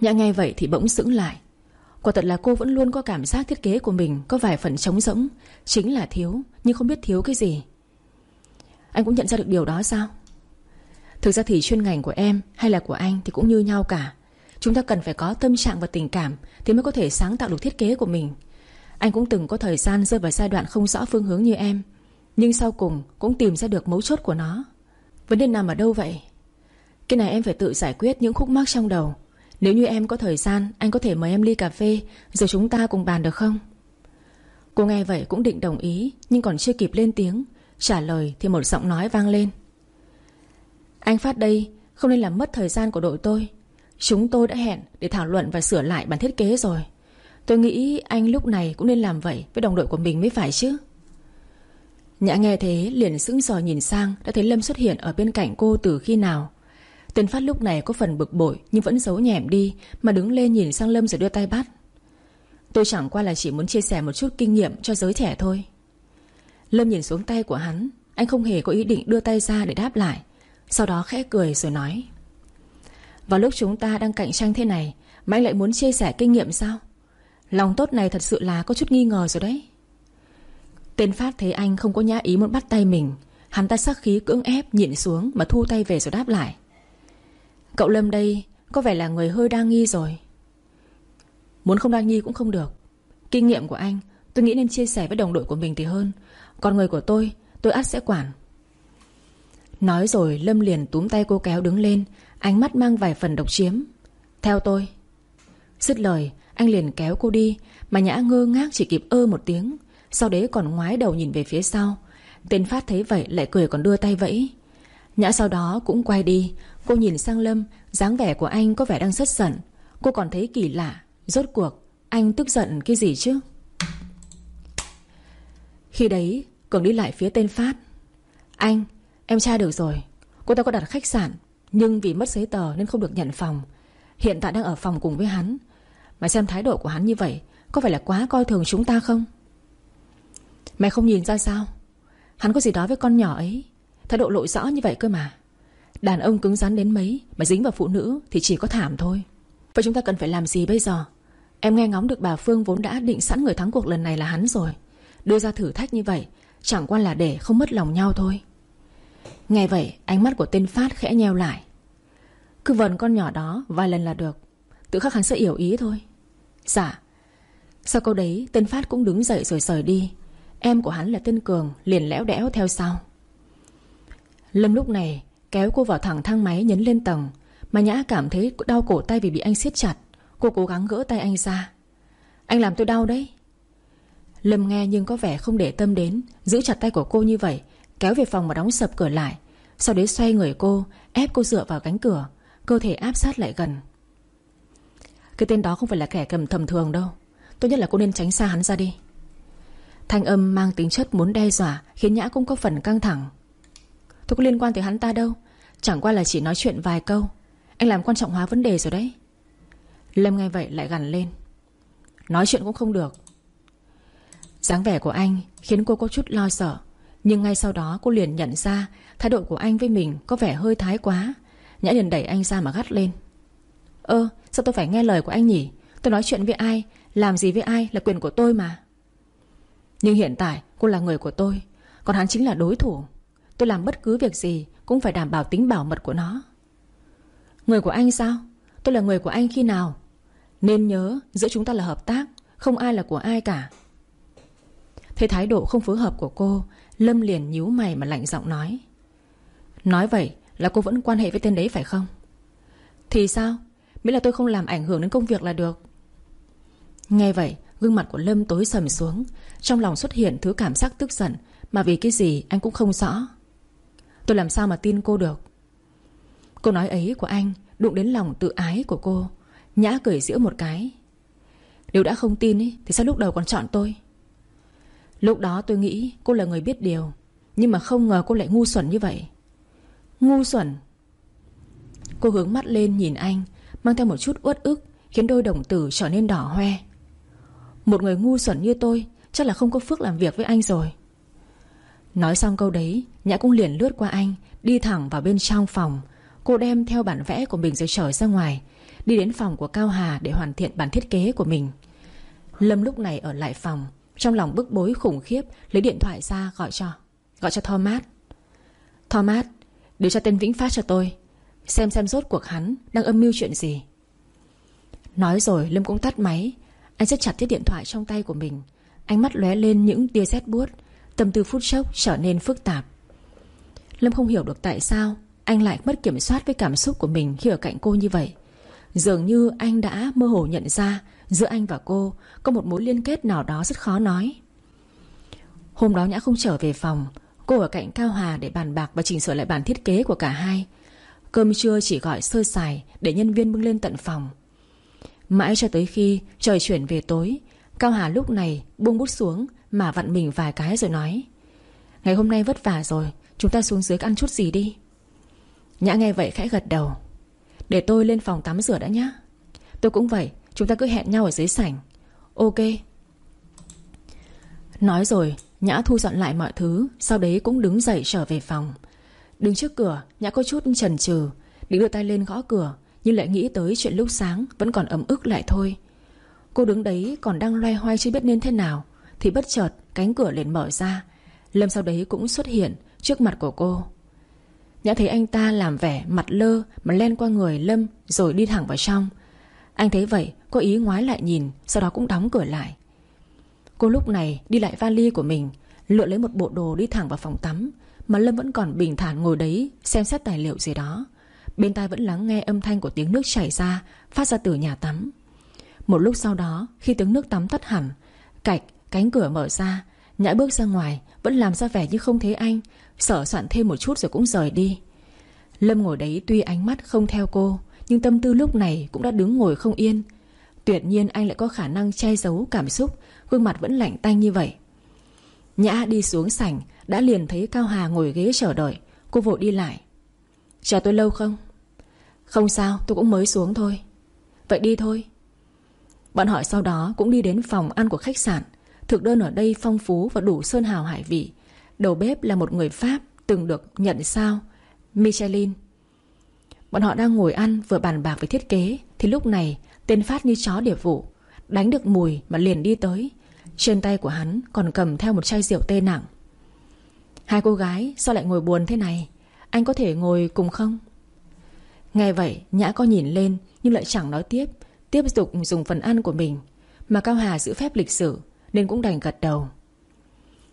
Nhã nghe vậy thì bỗng sững lại. Quả thật là cô vẫn luôn có cảm giác thiết kế của mình Có vài phần trống rỗng. Chính là thiếu, Nhưng không biết thiếu cái gì. Anh cũng nhận ra được điều đó sao? Thực ra thì chuyên ngành của em Hay là của anh thì cũng như nhau cả. Chúng ta cần phải có tâm trạng và tình cảm Thì mới có thể sáng tạo được thiết kế của mình. Anh cũng từng có thời gian rơi vào giai đoạn không rõ phương hướng như em, Nhưng sau cùng cũng tìm ra được mấu chốt của nó. Vấn đề nằm ở đâu vậy? Cái này em phải tự giải quyết những khúc mắc trong đầu. Nếu như em có thời gian, Anh có thể mời em ly cà phê, Rồi chúng ta cùng bàn được không? Cô nghe vậy cũng định đồng ý, Nhưng còn chưa kịp lên tiếng. Trả lời thì một giọng nói vang lên. Anh Phát đây, Không nên làm mất thời gian của đội tôi. Chúng tôi đã hẹn để thảo luận và sửa lại bản thiết kế rồi. Tôi nghĩ anh lúc này cũng nên làm vậy Với đồng đội của mình mới phải chứ. Nhã nghe thế, liền sững sờ nhìn sang, Đã thấy Lâm xuất hiện ở bên cạnh cô từ khi nào. Tên Phát lúc này có phần bực bội, Nhưng vẫn giấu nhẹm đi, Mà đứng lên nhìn sang Lâm rồi đưa tay bắt. Tôi chẳng qua là chỉ muốn chia sẻ một chút kinh nghiệm Cho giới trẻ thôi. Lâm nhìn xuống tay của hắn, Anh không hề có ý định đưa tay ra để đáp lại. Sau đó khẽ cười rồi nói, Vào lúc chúng ta đang cạnh tranh thế này, Mà anh lại muốn chia sẻ kinh nghiệm sao? Lòng tốt này thật sự là có chút nghi ngờ rồi đấy. Tên Phát thấy anh không có nhã ý muốn bắt tay mình, Hắn ta sắc khí cưỡng ép nhịn xuống Mà thu tay về rồi đáp lại. Cậu Lâm đây Có vẻ là người hơi đa nghi rồi. Muốn không đa nghi cũng không được. Kinh nghiệm của anh, Tôi nghĩ nên chia sẻ với đồng đội của mình thì hơn. Còn người của tôi Tôi ắt sẽ quản. Nói rồi, Lâm liền túm tay cô kéo đứng lên. Ánh mắt mang vài phần độc chiếm. Theo tôi. Dứt lời, anh liền kéo cô đi, Mà nhã ngơ ngác chỉ kịp ơ một tiếng. Sau đấy còn ngoái đầu nhìn về phía sau. Tên Phát thấy vậy lại cười còn đưa tay vẫy. Nhã sau đó cũng quay đi Cô nhìn sang Lâm, dáng vẻ của anh có vẻ đang rất giận. Cô còn thấy kỳ lạ. Rốt cuộc, anh tức giận cái gì chứ? Khi đấy, Cường đi lại phía tên Phát. Anh, em tra được rồi. Cô ta có đặt khách sạn, Nhưng vì mất giấy tờ nên không được nhận phòng. Hiện tại đang ở phòng cùng với hắn. Mà xem thái độ của hắn như vậy, Có phải là quá coi thường chúng ta không? Mẹ không nhìn ra sao? Hắn có gì đó với con nhỏ ấy. Thái độ lộ rõ như vậy cơ mà. Đàn ông cứng rắn đến mấy Mà dính vào phụ nữ thì chỉ có thảm thôi. Vậy chúng ta cần phải làm gì bây giờ? Em nghe ngóng được bà Phương vốn đã định sẵn người thắng cuộc lần này là hắn rồi. Đưa ra thử thách như vậy, Chẳng qua là để không mất lòng nhau thôi. Nghe vậy, ánh mắt của tên Phát khẽ nheo lại. Cứ vần con nhỏ đó vài lần là được. Tự khắc hắn sẽ hiểu ý thôi. Dạ. Sau câu đấy, tên Phát cũng đứng dậy rồi rời đi. Em của hắn là tên Cường Liền lẽo đẽo theo sau. Lâm lúc này kéo cô vào thẳng thang máy nhấn lên tầng. Mà Nhã cảm thấy đau cổ tay vì bị anh siết chặt. Cô cố gắng gỡ tay anh ra. Anh làm tôi đau đấy. Lâm nghe nhưng có vẻ không để tâm đến, Giữ chặt tay của cô như vậy, Kéo về phòng mà đóng sập cửa lại. Sau đấy xoay người cô, Ép cô dựa vào cánh cửa, Cơ thể áp sát lại gần. Cái tên đó không phải là kẻ cầm thầm thường đâu. Tốt nhất là cô nên tránh xa hắn ra đi. Thanh âm mang tính chất muốn đe dọa Khiến Nhã cũng có phần căng thẳng. Tôi có liên quan tới hắn ta đâu. Chẳng qua là chỉ nói chuyện vài câu. Anh làm quan trọng hóa vấn đề rồi đấy. Lâm nghe vậy lại gằn lên. Nói chuyện cũng không được. Dáng vẻ của anh Khiến cô có chút lo sợ. Nhưng ngay sau đó cô liền nhận ra Thái độ của anh với mình có vẻ hơi thái quá. Nhã liền đẩy anh ra mà gắt lên. Ơ, sao tôi phải nghe lời của anh nhỉ? Tôi nói chuyện với ai, Làm gì với ai là quyền của tôi mà. Nhưng hiện tại cô là người của tôi, Còn hắn chính là đối thủ. Tôi làm bất cứ việc gì Cũng phải đảm bảo tính bảo mật của nó. Người của anh sao? Tôi là người của anh khi nào? Nên nhớ, giữa chúng ta là hợp tác, Không ai là của ai cả. Thấy thái độ không phối hợp của cô, Lâm liền nhíu mày mà lạnh giọng nói. Nói vậy là cô vẫn quan hệ với tên đấy phải không? Thì sao? Miễn là tôi không làm ảnh hưởng đến công việc là được. Nghe vậy, Gương mặt của Lâm tối sầm xuống, Trong lòng xuất hiện thứ cảm giác tức giận, Mà vì cái gì anh cũng không rõ. Tôi làm sao mà tin cô được? Câu nói ấy của anh Đụng đến lòng tự ái của cô Nhã cười giễu một cái. Nếu đã không tin ý, Thì sao lúc đầu còn chọn tôi? Lúc đó tôi nghĩ cô là người biết điều Nhưng mà không ngờ cô lại ngu xuẩn như vậy. Ngu xuẩn? Cô hướng mắt lên nhìn anh Mang theo một chút uất ức Khiến đôi đồng tử trở nên đỏ hoe. Một người ngu xuẩn như tôi Chắc là không có phước làm việc với anh rồi. Nói xong câu đấy, Nhã cũng liền lướt qua anh, Đi thẳng vào bên trong phòng. Cô đem theo bản vẽ của mình rồi trở ra ngoài, Đi đến phòng của Cao Hà để hoàn thiện bản thiết kế của mình. Lâm lúc này ở lại phòng, Trong lòng bức bối khủng khiếp, Lấy điện thoại ra gọi cho Gọi cho Thomas. Thomas Điều tra tên Vĩnh Phát cho tôi, Xem xem rốt cuộc hắn đang âm mưu chuyện gì. Nói rồi, Lâm cũng tắt máy. Anh siết chặt chiếc điện thoại trong tay của mình. Ánh mắt lóe lên những tia sét buốt. Tâm tư phút chốc trở nên phức tạp. Lâm không hiểu được tại sao Anh lại mất kiểm soát với cảm xúc của mình Khi ở cạnh cô như vậy. Dường như anh đã mơ hồ nhận ra Giữa anh và cô Có một mối liên kết nào đó rất khó nói. Hôm đó Nhã không trở về phòng, Cô ở cạnh Cao Hà để bàn bạc Và chỉnh sửa lại bản thiết kế của cả hai. Cơm trưa chỉ gọi sơ sài Để nhân viên bưng lên tận phòng. Mãi cho tới khi trời chuyển về tối, Cao Hà lúc này buông bút xuống mà vặn mình vài cái rồi nói, Ngày hôm nay vất vả rồi, Chúng ta xuống dưới ăn chút gì đi. Nhã nghe vậy khẽ gật đầu, Để tôi lên phòng tắm rửa đã nhé Tôi cũng vậy, Chúng ta cứ hẹn nhau ở dưới sảnh. Ok. Nói rồi, Nhã thu dọn lại mọi thứ, Sau đấy cũng đứng dậy trở về phòng. Đứng trước cửa, Nhã có chút chần chừ, Định đưa tay lên gõ cửa, Nhưng lại nghĩ tới chuyện lúc sáng Vẫn còn ấm ức lại thôi. Cô đứng đấy còn đang loay hoay chưa biết nên thế nào thì bất chợt cánh cửa liền mở ra. Lâm sau đấy cũng xuất hiện Trước mặt của cô. Nhã thấy anh ta làm vẻ mặt lơ Mà len qua người Lâm Rồi đi thẳng vào trong. Anh thấy vậy, có ý ngoái lại nhìn, Sau đó cũng đóng cửa lại. Cô lúc này đi lại vali của mình, Lựa lấy một bộ đồ đi thẳng vào phòng tắm, Mà Lâm vẫn còn bình thản ngồi đấy Xem xét tài liệu gì đó. Bên tai vẫn lắng nghe âm thanh của tiếng nước chảy ra, Phát ra từ nhà tắm. Một lúc sau đó, khi tiếng nước tắm tắt hẳn, Cạch cánh cửa mở ra Nhã bước ra ngoài, Vẫn làm ra vẻ như không thấy anh. Sở soạn thêm một chút rồi cũng rời đi. Lâm ngồi đấy tuy ánh mắt không theo cô, Nhưng tâm tư lúc này cũng đã đứng ngồi không yên. Tuyệt nhiên anh lại có khả năng che giấu cảm xúc, Gương mặt vẫn lạnh tanh như vậy. Nhã đi xuống sảnh, Đã liền thấy Cao Hà ngồi ghế chờ đợi. Cô vội đi lại. Chờ tôi lâu không? Không sao, tôi cũng mới xuống thôi. Vậy đi thôi. Bọn họ sau đó cũng đi đến phòng ăn của khách sạn. Thực đơn ở đây phong phú và đủ sơn hào hải vị. Đầu bếp là một người Pháp Từng được nhận sao, Michelin. Bọn họ đang ngồi ăn vừa bàn bạc về thiết kế, Thì lúc này tên Phát như chó điệp vụ, Đánh được mùi mà liền đi tới. Trên tay của hắn còn cầm theo một chai rượu tê nặng. Hai cô gái, sao lại ngồi buồn thế này? Anh có thể ngồi cùng không? Nghe vậy, Nhã có nhìn lên, Nhưng lại chẳng nói tiếp Tiếp tục dùng phần ăn của mình. Mà Cao Hà giữ phép lịch sử nên cũng đành gật đầu.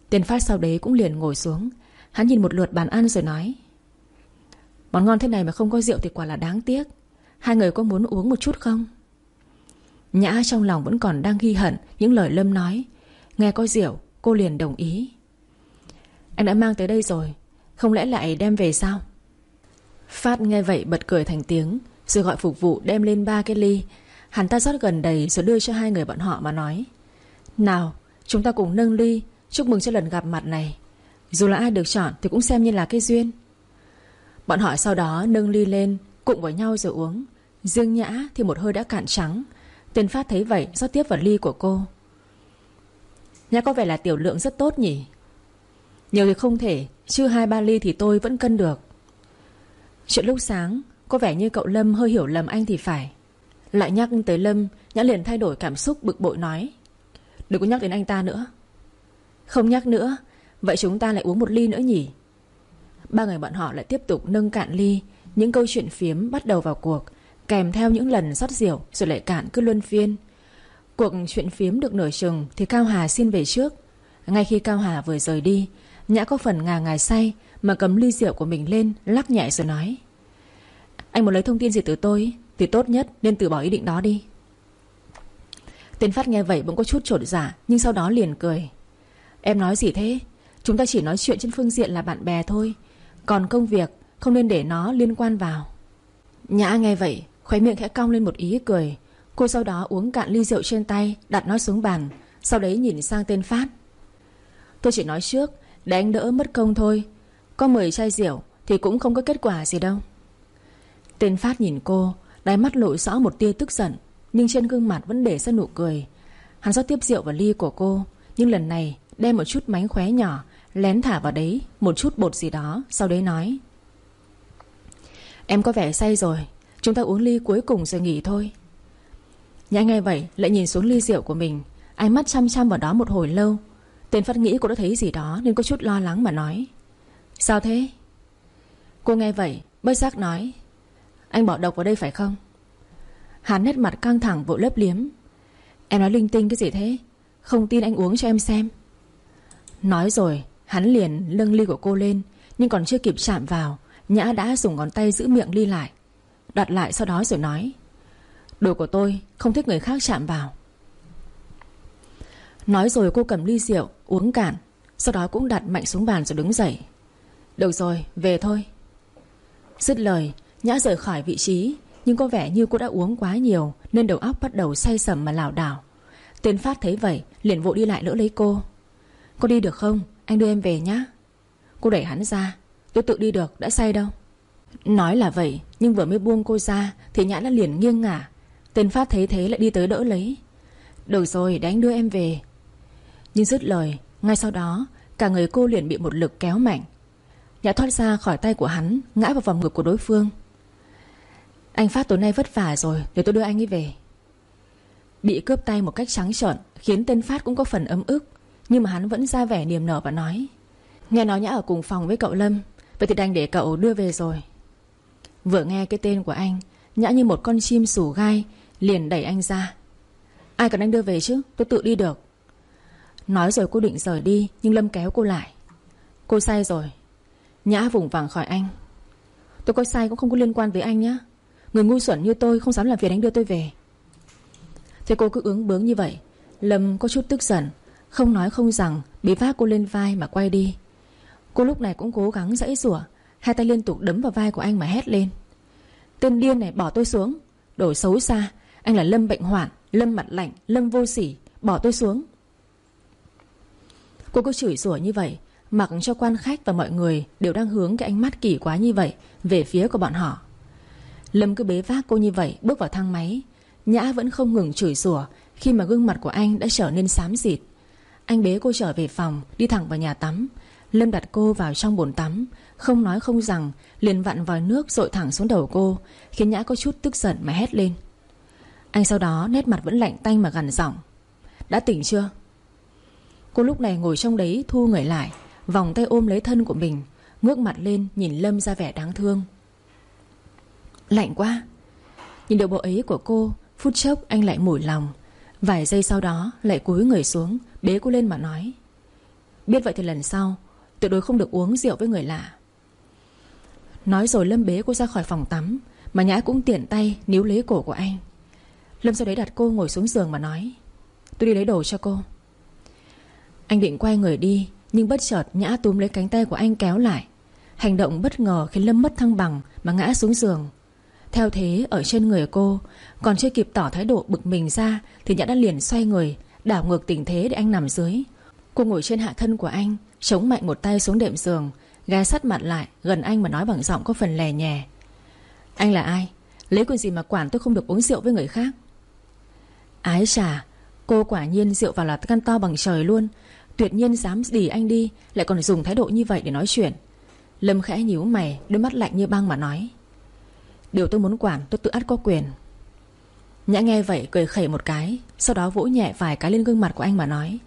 Tiền phát sau đấy cũng liền ngồi xuống. Hắn nhìn một lượt bàn ăn rồi nói, Món ngon thế này mà không có rượu thì quả là đáng tiếc. Hai người có muốn uống một chút không? Nhã trong lòng vẫn còn đang ghi hận Những lời Lâm nói. Nghe có rượu, cô liền đồng ý. Anh đã mang tới đây rồi, Không lẽ lại đem về sao? Phát nghe vậy bật cười thành tiếng, Rồi gọi phục vụ đem lên ba cái ly. Hắn ta rót gần đầy rồi đưa cho hai người bọn họ mà nói nào, chúng ta cùng nâng ly. Chúc mừng cho lần gặp mặt này. Dù là ai được chọn thì cũng xem như là cái duyên. Bọn họ sau đó nâng ly lên, Cụng với nhau rồi uống. Riêng Nhã thì một hơi đã cạn trắng. Tên Phát thấy vậy, rót tiếp vào ly của cô. Nhã có vẻ là tiểu lượng rất tốt nhỉ? Nhiều thì không thể, Chứ hai ba ly thì tôi vẫn cân được. Chuyện lúc sáng, Có vẻ như cậu Lâm hơi hiểu lầm anh thì phải. Lại nhắc tới Lâm, Nhã liền thay đổi cảm xúc bực bội nói. Đừng có nhắc đến anh ta nữa. Không nhắc nữa, Vậy chúng ta lại uống một ly nữa nhỉ? Ba người bọn họ lại tiếp tục nâng cạn ly. Những câu chuyện phiếm bắt đầu vào cuộc, Kèm theo những lần rót rượu, Rồi lại cạn cứ luân phiên. Cuộc chuyện phiếm được nửa chừng Thì Cao Hà xin về trước. Ngay khi Cao Hà vừa rời đi, Nhã có phần ngà ngài say Mà cầm ly rượu của mình lên, Lắc nhẹ rồi nói, Anh muốn lấy thông tin gì từ tôi, Thì tốt nhất nên từ bỏ ý định đó đi. Tên Phát nghe vậy bỗng có chút trột giả Nhưng sau đó liền cười. Em nói gì thế? Chúng ta chỉ nói chuyện trên phương diện là bạn bè thôi. Còn công việc, không nên để nó liên quan vào. Nhã nghe vậy, Khóe miệng khẽ cong lên một ý cười. Cô sau đó uống cạn ly rượu trên tay, Đặt nó xuống bàn, Sau đấy nhìn sang tên Phát. Tôi chỉ nói trước, Để anh đỡ mất công thôi. Có 10 chai rượu Thì cũng không có kết quả gì đâu. Tên Phát nhìn cô, Đáy mắt lộ rõ một tia tức giận. Nhưng trên gương mặt vẫn để ra nụ cười. Hắn rót tiếp rượu vào ly của cô, Nhưng lần này đem một chút mánh khóe nhỏ, Lén thả vào đấy, Một chút bột gì đó, Sau đấy nói. Em có vẻ say rồi, Chúng ta uống ly cuối cùng rồi nghỉ thôi. Nhã nghe vậy lại nhìn xuống ly rượu của mình, Ánh mắt chăm chăm vào đó một hồi lâu. Tên Phát nghĩ cô đã thấy gì đó Nên có chút lo lắng mà nói. Sao thế? Cô nghe vậy, bất giác nói, Anh bỏ độc vào đây phải không? Hắn nét mặt căng thẳng vội lấp liếm. Em nói linh tinh cái gì thế? Không tin anh uống cho em xem. Nói rồi, Hắn liền lưng ly của cô lên, Nhưng còn chưa kịp chạm vào, Nhã đã dùng ngón tay giữ miệng ly lại. Đặt lại sau đó rồi nói, Đồ của tôi không thích người khác chạm vào. Nói rồi cô cầm ly rượu, Uống cạn, Sau đó cũng đặt mạnh xuống bàn rồi đứng dậy. Được rồi, về thôi. Dứt lời, Nhã rời khỏi vị trí nhưng có vẻ như cô đã uống quá nhiều, Nên đầu óc bắt đầu say sầm mà lảo đảo. Tên Phát thấy vậy, liền vội đi lại đỡ lấy cô. Cô đi được không? Anh đưa em về nhá. Cô đẩy hắn ra. Tôi tự đi được, đã say đâu. Nói là vậy, Nhưng vừa mới buông cô ra, Thì Nhã đã liền nghiêng ngả. Tên Phát thấy thế lại đi tới đỡ lấy. Được rồi, để anh đưa em về. Nhưng dứt lời, Ngay sau đó, Cả người cô liền bị một lực kéo mạnh. Nhã thoát ra khỏi tay của hắn, Ngã vào vòng ngực của đối phương. Anh Phát tối nay vất vả rồi, Để tôi đưa anh ấy về. Bị cướp tay một cách trắng trợn, Khiến tên Phát cũng có phần ấm ức. Nhưng mà hắn vẫn ra vẻ niềm nở và nói, Nghe nói Nhã ở cùng phòng với cậu Lâm, Vậy thì đành để cậu đưa về rồi. Vừa nghe cái tên của anh, Nhã như một con chim sủ gai, Liền đẩy anh ra. Ai cần anh đưa về chứ? Tôi tự đi được. Nói rồi cô định rời đi, Nhưng Lâm kéo cô lại. Cô say rồi. Nhã vùng vàng khỏi anh. Tôi có sai cũng không có liên quan với anh nhé Người ngu xuẩn như tôi không dám làm việc anh đưa tôi về. Thế cô cứ ứng bướng như vậy. Lâm có chút tức giận, Không nói không rằng Bị vác cô lên vai mà quay đi. Cô lúc này cũng cố gắng dãy rủa, Hai tay liên tục đấm vào vai của anh mà hét lên. Tên điên này bỏ tôi xuống. Đổi xấu xa, Anh là Lâm bệnh hoạn, Lâm mặt lạnh, Lâm vô sỉ, Bỏ tôi xuống. Cô cứ chửi rủa như vậy, Mặc cho quan khách và mọi người Đều đang hướng cái ánh mắt kỳ quá như vậy Về phía của bọn họ. Lâm cứ bế vác cô như vậy, Bước vào thang máy. Nhã vẫn không ngừng chửi rủa Khi mà gương mặt của anh đã trở nên xám xịt. Anh bế cô trở về phòng, Đi thẳng vào nhà tắm. Lâm đặt cô vào trong bồn tắm, Không nói không rằng, Liền vặn vòi nước rội thẳng xuống đầu cô, Khiến Nhã có chút tức giận mà hét lên. Anh sau đó nét mặt vẫn lạnh tanh mà gằn giọng. Đã tỉnh chưa? Cô lúc này ngồi trong đấy thu người lại, Vòng tay ôm lấy thân của mình, Ngước mặt lên nhìn Lâm ra vẻ đáng thương. Lạnh quá. Nhìn được bộ ấy của cô, Phút chốc anh lại mủi lòng. Vài giây sau đó, lại cúi người xuống, Bế cô lên mà nói. Biết vậy thì lần sau, Tuyệt đối không được uống rượu với người lạ. Nói rồi Lâm bế cô ra khỏi phòng tắm, Mà Nhã cũng tiện tay níu lấy cổ của anh. Lâm sau đấy đặt cô ngồi xuống giường mà nói, Tôi đi lấy đồ cho cô. Anh định quay người đi, Nhưng bất chợt Nhã túm lấy cánh tay của anh kéo lại. Hành động bất ngờ khiến Lâm mất thăng bằng Mà ngã xuống giường. Theo thế, ở trên người cô, Còn chưa kịp tỏ thái độ bực mình ra, Thì Nhã đã liền xoay người, Đảo ngược tình thế để anh nằm dưới. Cô ngồi trên hạ thân của anh, Chống mạnh một tay xuống đệm giường, Ghé sát mặt lại, gần anh mà nói bằng giọng có phần lè nhẹ Anh là ai? Lấy quyền gì mà quản tôi không được uống rượu với người khác? Ái chà, Cô quả nhiên rượu vào là căn to bằng trời luôn. Tuyệt nhiên dám đỉ anh đi, Lại còn dùng thái độ như vậy để nói chuyện. Lâm khẽ nhíu mày, Đôi mắt lạnh như băng mà nói. Điều tôi muốn quản, tôi tự ắt có quyền. Nhã nghe vậy, cười khẩy một cái, Sau đó vỗ nhẹ vài cái lên gương mặt của anh mà nói,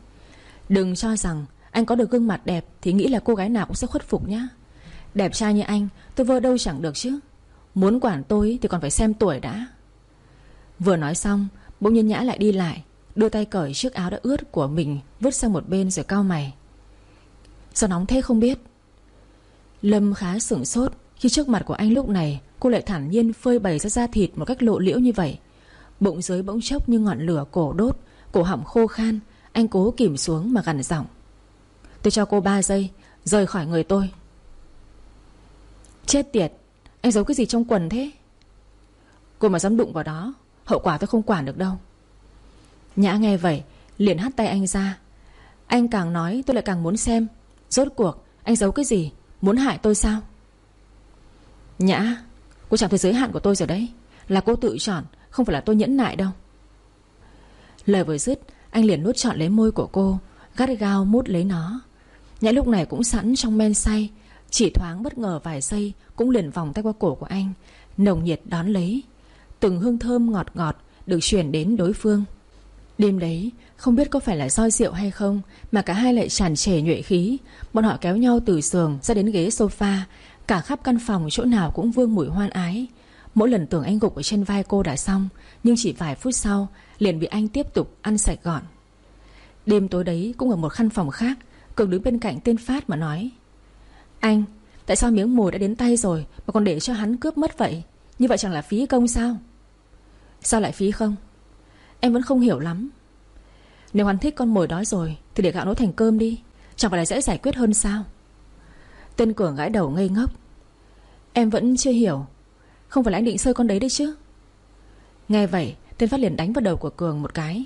Đừng cho rằng anh có được gương mặt đẹp Thì nghĩ là cô gái nào cũng sẽ khuất phục nhá. Đẹp trai như anh, tôi vơ đâu chẳng được chứ. Muốn quản tôi thì còn phải xem tuổi đã. Vừa nói xong, Bỗng nhiên Nhã lại đi lại, Đưa tay cởi chiếc áo đã ướt của mình Vứt sang một bên rồi cao mày. Sao nóng thế không biết? Lâm khá sửng sốt Khi trước mặt của anh lúc này Cô lại thản nhiên phơi bày ra da thịt một cách lộ liễu như vậy. Bụng dưới bỗng chốc như ngọn lửa cổ đốt, Cổ họng khô khan, Anh cố kìm xuống mà gằn giọng. Tôi cho cô 3 giây, Rời khỏi người tôi. Chết tiệt, Anh giấu cái gì trong quần thế? Cô mà dám đụng vào đó, Hậu quả tôi không quản được đâu. Nhã nghe vậy, Liền hắt tay anh ra. Anh càng nói tôi lại càng muốn xem, Rốt cuộc anh giấu cái gì, Muốn hại tôi sao? Nhã Cô chẳng thấy giới hạn của tôi rồi đấy. Là cô tự chọn, Không phải là tôi nhẫn nại đâu. Lời vừa dứt, Anh liền nuốt trọn lấy môi của cô, Gắt gao mút lấy nó. Nhã lúc này cũng sẵn trong men say, Chỉ thoáng bất ngờ vài giây Cũng liền vòng tay qua cổ của anh, Nồng nhiệt đón lấy. Từng hương thơm ngọt ngọt Được chuyển đến đối phương. Đêm đấy, không biết có phải là do rượu hay không, Mà cả hai lại tràn trề nhuệ khí. Bọn họ kéo nhau từ giường ra đến ghế sofa Cả khắp căn phòng chỗ nào cũng vương mùi hoan ái. Mỗi lần tưởng anh gục ở trên vai cô đã xong, Nhưng chỉ vài phút sau, Liền bị anh tiếp tục ăn sạch gọn. Đêm tối đấy cũng ở một căn phòng khác, Cường đứng bên cạnh tên Phát mà nói, Anh, Tại sao miếng mồi đã đến tay rồi Mà còn để cho hắn cướp mất vậy? Như vậy chẳng là phí công sao? Sao lại phí không? Em vẫn không hiểu lắm. Nếu hắn thích con mồi đó rồi Thì để gạo nấu thành cơm đi, Chẳng phải là dễ giải quyết hơn sao? Tên Cường gãi đầu ngây ngốc. Em vẫn chưa hiểu. Không phải là anh định sơi con đấy đấy chứ? Nghe vậy, Tên Phát liền đánh vào đầu của Cường một cái.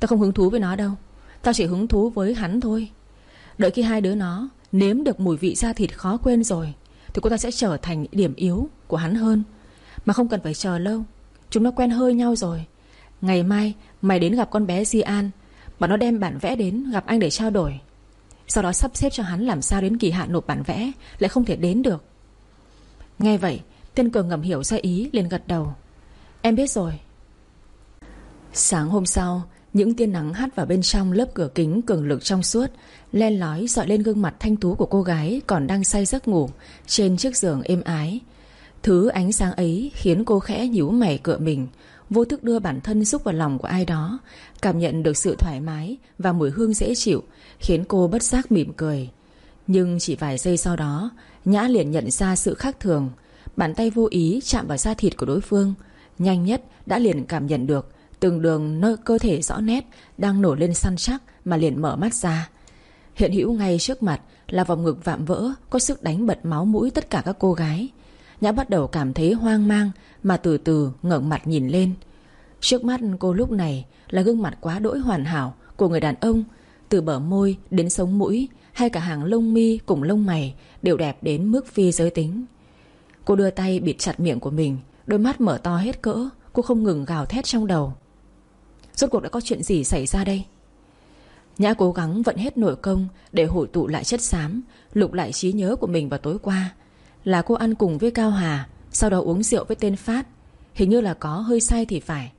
Tao không hứng thú với nó đâu. Tao chỉ hứng thú với hắn thôi. Đợi khi hai đứa nó Nếm được mùi vị da thịt khó quên rồi, Thì cô ta sẽ trở thành điểm yếu của hắn hơn. Mà không cần phải chờ lâu. Chúng nó quen hơi nhau rồi. Ngày mai, mày đến gặp con bé Di An Bảo nó đem bản vẽ đến gặp anh để trao đổi. Sau đó sắp xếp cho hắn làm sao đến kỳ hạn nộp bản vẽ, Lại không thể đến được. Nghe vậy, tiên cường ngầm hiểu ra ý, liền gật đầu. Em biết rồi. Sáng hôm sau, Những tia nắng hắt vào bên trong lớp cửa kính cường lực trong suốt Len lói dọi lên gương mặt thanh tú của cô gái Còn đang say giấc ngủ Trên chiếc giường êm ái. Thứ ánh sáng ấy khiến cô khẽ nhíu mày cựa mình Vô thức đưa bản thân xúc vào lòng của ai đó, Cảm nhận được sự thoải mái Và mùi hương dễ chịu, Khiến cô bất giác mỉm cười. Nhưng chỉ vài giây sau đó, Nhã liền nhận ra sự khác thường. Bàn tay vô ý chạm vào da thịt của đối phương, Nhanh nhất đã liền cảm nhận được Từng đường nơi cơ thể rõ nét Đang nổi lên săn chắc Mà liền mở mắt ra. Hiện hữu ngay trước mặt là vòng ngực vạm vỡ, Có sức đánh bật máu mũi tất cả các cô gái. Nhã bắt đầu cảm thấy hoang mang mà từ từ ngẩng mặt nhìn lên. Trước mắt cô lúc này Là gương mặt quá đỗi hoàn hảo Của người đàn ông, Từ bờ môi đến sống mũi, Hay cả hàng lông mi cùng lông mày Đều đẹp đến mức phi giới tính. Cô đưa tay bịt chặt miệng của mình, Đôi mắt mở to hết cỡ, Cô không ngừng gào thét trong đầu. Rốt cuộc đã có chuyện gì xảy ra đây? Nhã cố gắng vận hết nội công Để hội tụ lại chất xám, Lục lại trí nhớ của mình vào tối qua. Là cô ăn cùng với Cao Hà sau đó uống rượu với tên Phát. Hình như là có hơi say thì phải.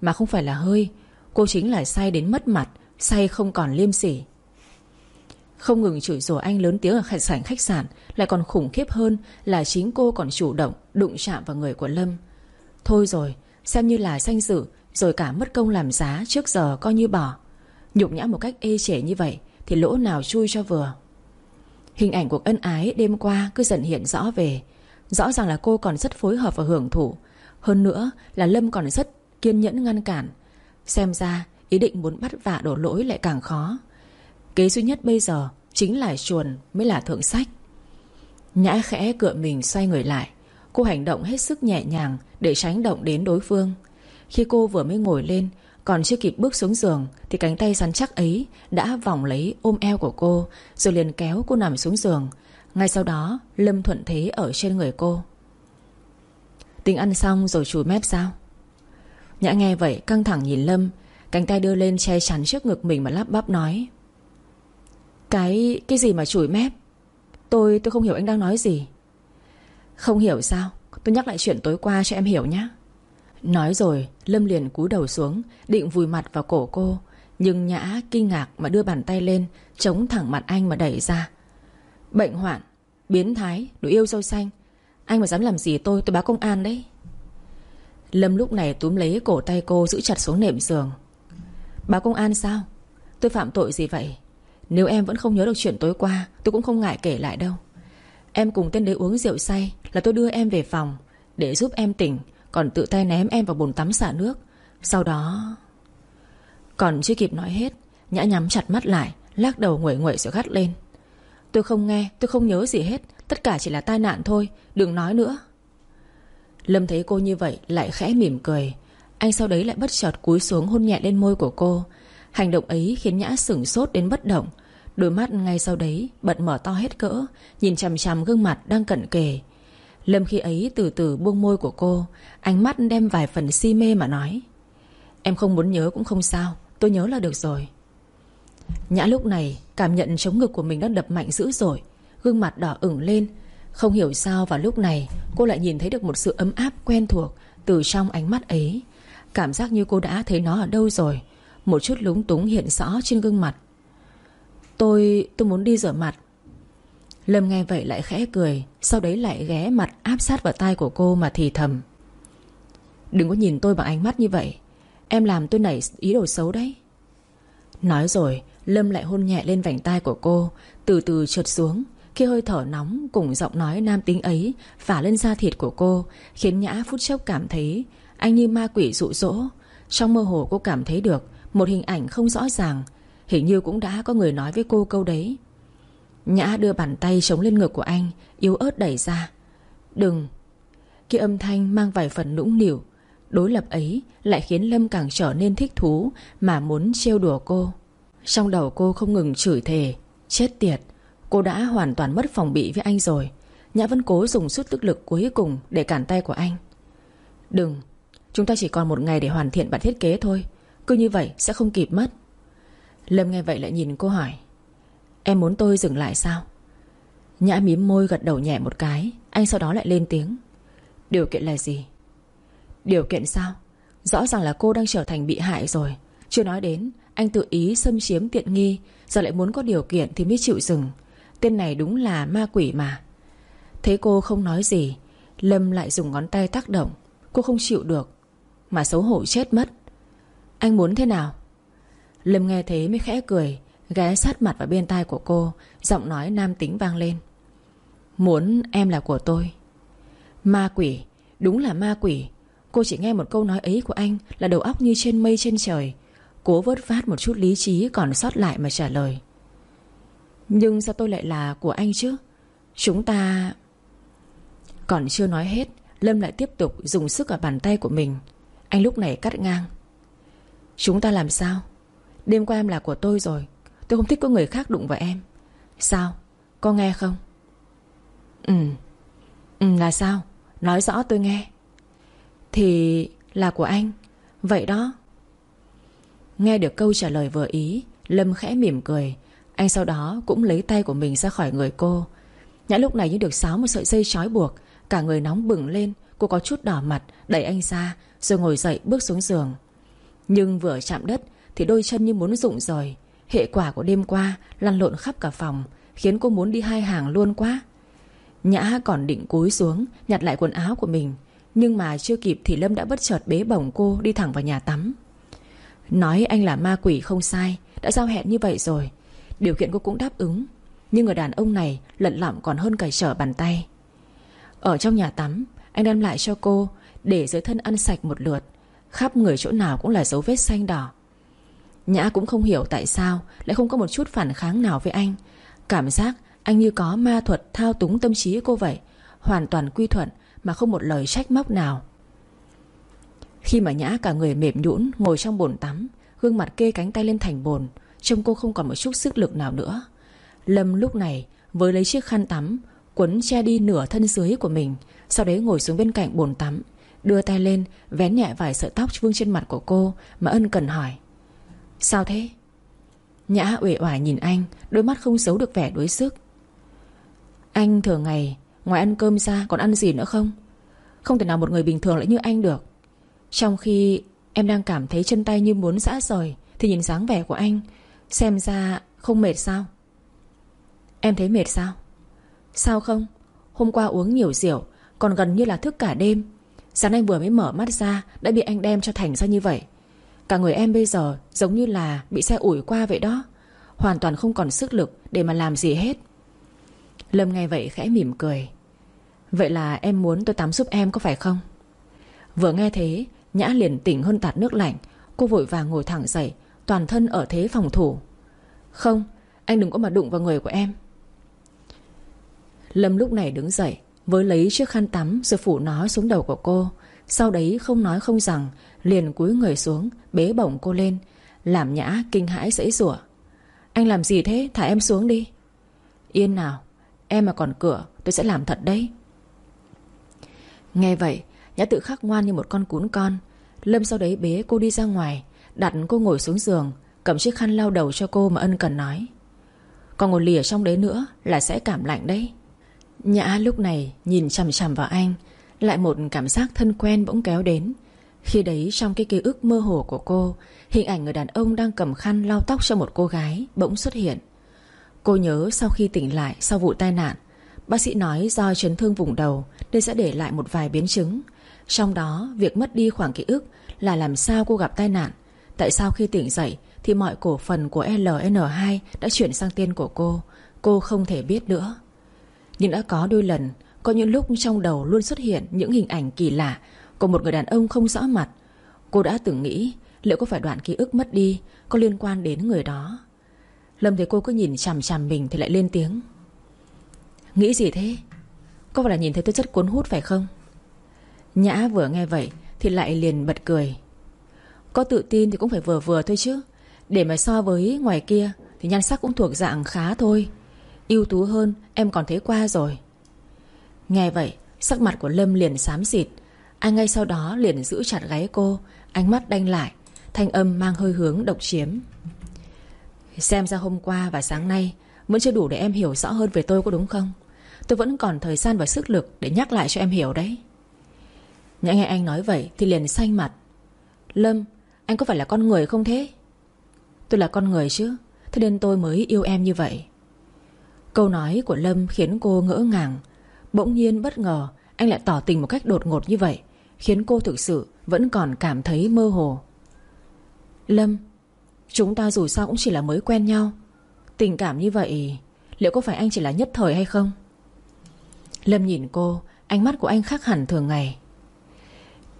Mà không phải là hơi, Cô chính là say đến mất mặt, Say không còn liêm sỉ. Không ngừng chửi rủa anh lớn tiếng ở khách sạn khách sạn, Lại còn khủng khiếp hơn Là chính cô còn chủ động Đụng chạm vào người của Lâm. Thôi rồi, Xem như là sanh dự, Rồi cả mất công làm giá trước giờ coi như bỏ. Nhục nhã một cách ê chề như vậy Thì lỗ nào chui cho vừa. Hình ảnh cuộc ân ái đêm qua cứ dần hiện rõ về. Rõ ràng là cô còn rất phối hợp và hưởng thụ. Hơn nữa là Lâm còn rất kiên nhẫn ngăn cản. Xem ra, ý định muốn bắt vạ đổ lỗi lại càng khó. Kế duy nhất bây giờ Chính là chuồn mới là thượng sách. Nhã khẽ cựa mình xoay người lại. Cô hành động hết sức nhẹ nhàng Để tránh động đến đối phương. Khi cô vừa mới ngồi lên, còn chưa kịp bước xuống giường, Thì cánh tay rắn chắc ấy Đã vòng lấy ôm eo của cô, Rồi liền kéo cô nằm xuống giường ngay sau đó, Lâm thuận thế ở trên người cô. Tính ăn xong rồi chùi mép sao? Nhã nghe vậy, căng thẳng nhìn Lâm, Cánh tay đưa lên che chắn trước ngực mình mà lắp bắp nói. Cái... cái gì mà chùi mép? Tôi... tôi không hiểu anh đang nói gì. Không hiểu sao? Tôi nhắc lại chuyện tối qua cho em hiểu nhé Nói rồi, Lâm liền cúi đầu xuống, Định vùi mặt vào cổ cô, Nhưng Nhã kinh ngạc mà đưa bàn tay lên, Chống thẳng mặt anh mà đẩy ra. Bệnh hoạn, biến thái, Đủ yêu dâu xanh. Anh mà dám làm gì tôi tôi báo công an đấy. Lâm lúc này túm lấy cổ tay cô Giữ chặt xuống nệm giường. Báo công an sao? Tôi phạm tội gì vậy? Nếu em vẫn không nhớ được chuyện tối qua Tôi cũng không ngại kể lại đâu. Em cùng tên đấy uống rượu say Là tôi đưa em về phòng Để giúp em tỉnh còn tự tay ném em vào bồn tắm xả nước. Sau đó Còn chưa kịp nói hết Nhã nhắm chặt mắt lại Lắc đầu nguội nguội rồi gắt lên. Tôi không nghe, tôi không nhớ gì hết. Tất cả chỉ là tai nạn thôi, đừng nói nữa. Lâm thấy cô như vậy Lại khẽ mỉm cười. Anh sau đấy lại bất chợt cúi xuống hôn nhẹ lên môi của cô. Hành động ấy khiến Nhã sửng sốt đến bất động. Đôi mắt ngay sau đấy Bật mở to hết cỡ Nhìn chằm chằm gương mặt đang cận kề. Lâm khi ấy từ từ buông môi của cô Ánh mắt đem vài phần si mê mà nói. Em không muốn nhớ cũng không sao Tôi nhớ là được rồi. Nhã lúc này cảm nhận chống ngực của mình đang đập mạnh dữ dội, Gương mặt đỏ ửng lên. Không hiểu sao vào lúc này, Cô lại nhìn thấy được một sự ấm áp quen thuộc Từ trong ánh mắt ấy. Cảm giác như cô đã thấy nó ở đâu rồi, Một chút lúng túng hiện rõ trên gương mặt. Tôi... tôi muốn đi rửa mặt. Lâm nghe vậy lại khẽ cười, Sau đấy lại ghé mặt áp sát vào tai của cô mà thì thầm. Đừng có nhìn tôi bằng ánh mắt như vậy, Em làm tôi nảy ý đồ xấu đấy. Nói rồi Lâm lại hôn nhẹ lên vành tai của cô, Từ từ trượt xuống, Khi hơi thở nóng cùng giọng nói nam tính ấy Phả lên da thịt của cô, Khiến Nhã phút chốc cảm thấy Anh như ma quỷ dụ dỗ. Trong mơ hồ cô cảm thấy được Một hình ảnh không rõ ràng, Hình như cũng đã có người nói với cô câu đấy. Nhã đưa bàn tay chống lên ngực của anh, Yếu ớt đẩy ra. Đừng. Khi âm thanh mang vài phần nũng nỉu Đối lập ấy lại khiến Lâm càng trở nên thích thú Mà muốn trêu đùa cô. Trong đầu cô không ngừng chửi thề, Chết tiệt. Cô đã hoàn toàn mất phòng bị với anh rồi. Nhã vẫn cố dùng suốt tức lực cuối cùng Để cản tay của anh. Đừng, Chúng ta chỉ còn một ngày để hoàn thiện bản thiết kế thôi. Cứ như vậy sẽ không kịp mất. Lâm nghe vậy lại nhìn cô hỏi, Em muốn tôi dừng lại sao? Nhã mím môi gật đầu nhẹ một cái, Anh sau đó lại lên tiếng, Điều kiện là gì? Điều kiện sao? Rõ ràng là cô đang trở thành bị hại rồi. Chưa nói đến anh tự ý xâm chiếm tiện nghi, Giờ lại muốn có điều kiện thì mới chịu dừng. Tên này đúng là ma quỷ mà. Thấy cô không nói gì, Lâm lại dùng ngón tay tác động. Cô không chịu được, Mà xấu hổ chết mất. Anh muốn thế nào? Lâm nghe thế mới khẽ cười, Ghé sát mặt vào bên tai của cô, Giọng nói nam tính vang lên. Muốn em là của tôi. Ma quỷ, Đúng là ma quỷ. Cô chỉ nghe một câu nói ấy của anh Là đầu óc như trên mây trên trời Cố vớt phát một chút lý trí còn sót lại mà trả lời. Nhưng sao tôi lại là của anh chứ? Chúng ta Còn chưa nói hết, Lâm lại tiếp tục dùng sức ở bàn tay của mình. Anh lúc này cắt ngang. Chúng ta làm sao? Đêm qua em là của tôi rồi, Tôi không thích có người khác đụng vào em. Sao? Có nghe không? Ừ Ừ là sao? Nói rõ tôi nghe. Thì là của anh. Vậy đó Nghe được câu trả lời vừa ý, Lâm khẽ mỉm cười. Anh sau đó cũng lấy tay của mình ra khỏi người cô. Nhã lúc này như được sáo một sợi dây trói buộc, Cả người nóng bừng lên, Cô có chút đỏ mặt, Đẩy anh ra, Rồi ngồi dậy bước xuống giường. Nhưng vừa chạm đất Thì đôi chân như muốn rụng rồi. Hệ quả của đêm qua lăn lộn khắp cả phòng, Khiến cô muốn đi hai hàng luôn quá. Nhã còn định cúi xuống Nhặt lại quần áo của mình, Nhưng mà chưa kịp thì Lâm đã bất chợt bế bổng cô Đi thẳng vào nhà tắm. Nói anh là ma quỷ không sai, Đã giao hẹn như vậy rồi. Điều kiện cô cũng đáp ứng. Nhưng người đàn ông này, lận lọng còn hơn cởi trở bàn tay. Ở trong nhà tắm, Anh đem lại cho cô, Để dưới thân ăn sạch một lượt. Khắp người chỗ nào cũng là dấu vết xanh đỏ. Nhã cũng không hiểu tại sao Lại không có một chút phản kháng nào với anh. Cảm giác anh như có ma thuật Thao túng tâm trí cô vậy, Hoàn toàn quy thuận Mà không một lời trách móc nào. Khi mà Nhã cả người mềm nhũn Ngồi trong bồn tắm, Gương mặt kê cánh tay lên thành bồn, Trông cô không còn một chút sức lực nào nữa. Lâm lúc này với lấy chiếc khăn tắm, Quấn che đi nửa thân dưới của mình, Sau đấy ngồi xuống bên cạnh bồn tắm, Đưa tay lên, vén nhẹ vài sợi tóc vương trên mặt của cô Mà ân cần hỏi, Sao thế? Nhã uể oải nhìn anh, Đôi mắt không giấu được vẻ đuối sức. Anh thường ngày Ngoài ăn cơm ra còn ăn gì nữa không? Không thể nào một người bình thường lại như anh được. Trong khi em đang cảm thấy chân tay như muốn rã rời, Thì nhìn dáng vẻ của anh, Xem ra không mệt sao? Em thấy mệt sao? Sao không? Hôm qua uống nhiều rượu, Còn gần như là thức cả đêm. Sáng anh vừa mới mở mắt ra, Đã bị anh đem cho thành ra như vậy. Cả người em bây giờ giống như là Bị xe ủi qua vậy đó. Hoàn toàn không còn sức lực để mà làm gì hết. Lâm nghe vậy khẽ mỉm cười. Vậy là em muốn tôi tắm giúp em có phải không? Vừa nghe thế Nhã liền tỉnh hơn tạt nước lạnh. Cô vội vàng ngồi thẳng dậy, Toàn thân ở thế phòng thủ. Không, anh đừng có mà đụng vào người của em. Lâm lúc này đứng dậy, Với lấy chiếc khăn tắm Rồi phủ nó xuống đầu của cô. Sau đấy không nói không rằng, Liền cúi người xuống, Bế bổng cô lên. Làm nhã kinh hãi dãy rủa, Anh làm gì thế? Thả em xuống đi. Yên nào, Em mà còn cửa, tôi sẽ làm thật đấy. Nghe vậy Nhã tự khắc ngoan như một con cún con. Lâm sau đấy bế cô đi ra ngoài, Đặt cô ngồi xuống giường, Cầm chiếc khăn lau đầu cho cô mà ân cần nói. Còn ngồi lì ở trong đấy nữa là sẽ cảm lạnh đấy. Nhã lúc này nhìn chằm chằm vào anh, Lại một cảm giác thân quen bỗng kéo đến. Khi đấy trong cái ký ức mơ hồ của cô, Hình ảnh người đàn ông đang cầm khăn lau tóc cho một cô gái Bỗng xuất hiện. Cô nhớ sau khi tỉnh lại sau vụ tai nạn, Bác sĩ nói do chấn thương vùng đầu Nên sẽ để lại một vài biến chứng. Trong đó, việc mất đi khoảng ký ức Là làm sao cô gặp tai nạn. Tại sao khi tỉnh dậy Thì mọi cổ phần của LN2 đã chuyển sang tên của cô? Cô không thể biết nữa. Nhưng đã có đôi lần, Có những lúc trong đầu luôn xuất hiện Những hình ảnh kỳ lạ Của một người đàn ông không rõ mặt. Cô đã từng nghĩ Liệu có phải đoạn ký ức mất đi Có liên quan đến người đó. Lâm thấy cô cứ nhìn chằm chằm mình Thì lại lên tiếng. Nghĩ gì thế? Có phải là nhìn thấy tôi chất cuốn hút phải không? Nhã vừa nghe vậy Thì lại liền bật cười. Có tự tin thì cũng phải vừa vừa thôi chứ. Để mà so với ngoài kia Thì nhan sắc cũng thuộc dạng khá thôi. Ưu tú hơn, em còn thấy qua rồi. Nghe vậy, Sắc mặt của Lâm liền xám xịt. Anh ngay sau đó liền giữ chặt gáy cô, Ánh mắt đanh lại, Thanh âm mang hơi hướng độc chiếm. Xem ra hôm qua và sáng nay Vẫn chưa đủ để em hiểu rõ hơn về tôi có đúng không? Tôi vẫn còn thời gian và sức lực Để nhắc lại cho em hiểu đấy. Nhã nghe anh nói vậy Thì liền xanh mặt. Lâm, anh có phải là con người không thế? Tôi là con người chứ, Thế nên tôi mới yêu em như vậy. Câu nói của Lâm khiến cô ngỡ ngàng. Bỗng nhiên bất ngờ, Anh lại tỏ tình một cách đột ngột như vậy, Khiến cô thực sự vẫn còn cảm thấy mơ hồ. Lâm, Chúng ta dù sao cũng chỉ là mới quen nhau. Tình cảm như vậy, Liệu có phải anh chỉ là nhất thời hay không? Lâm nhìn cô, Ánh mắt của anh khác hẳn thường ngày.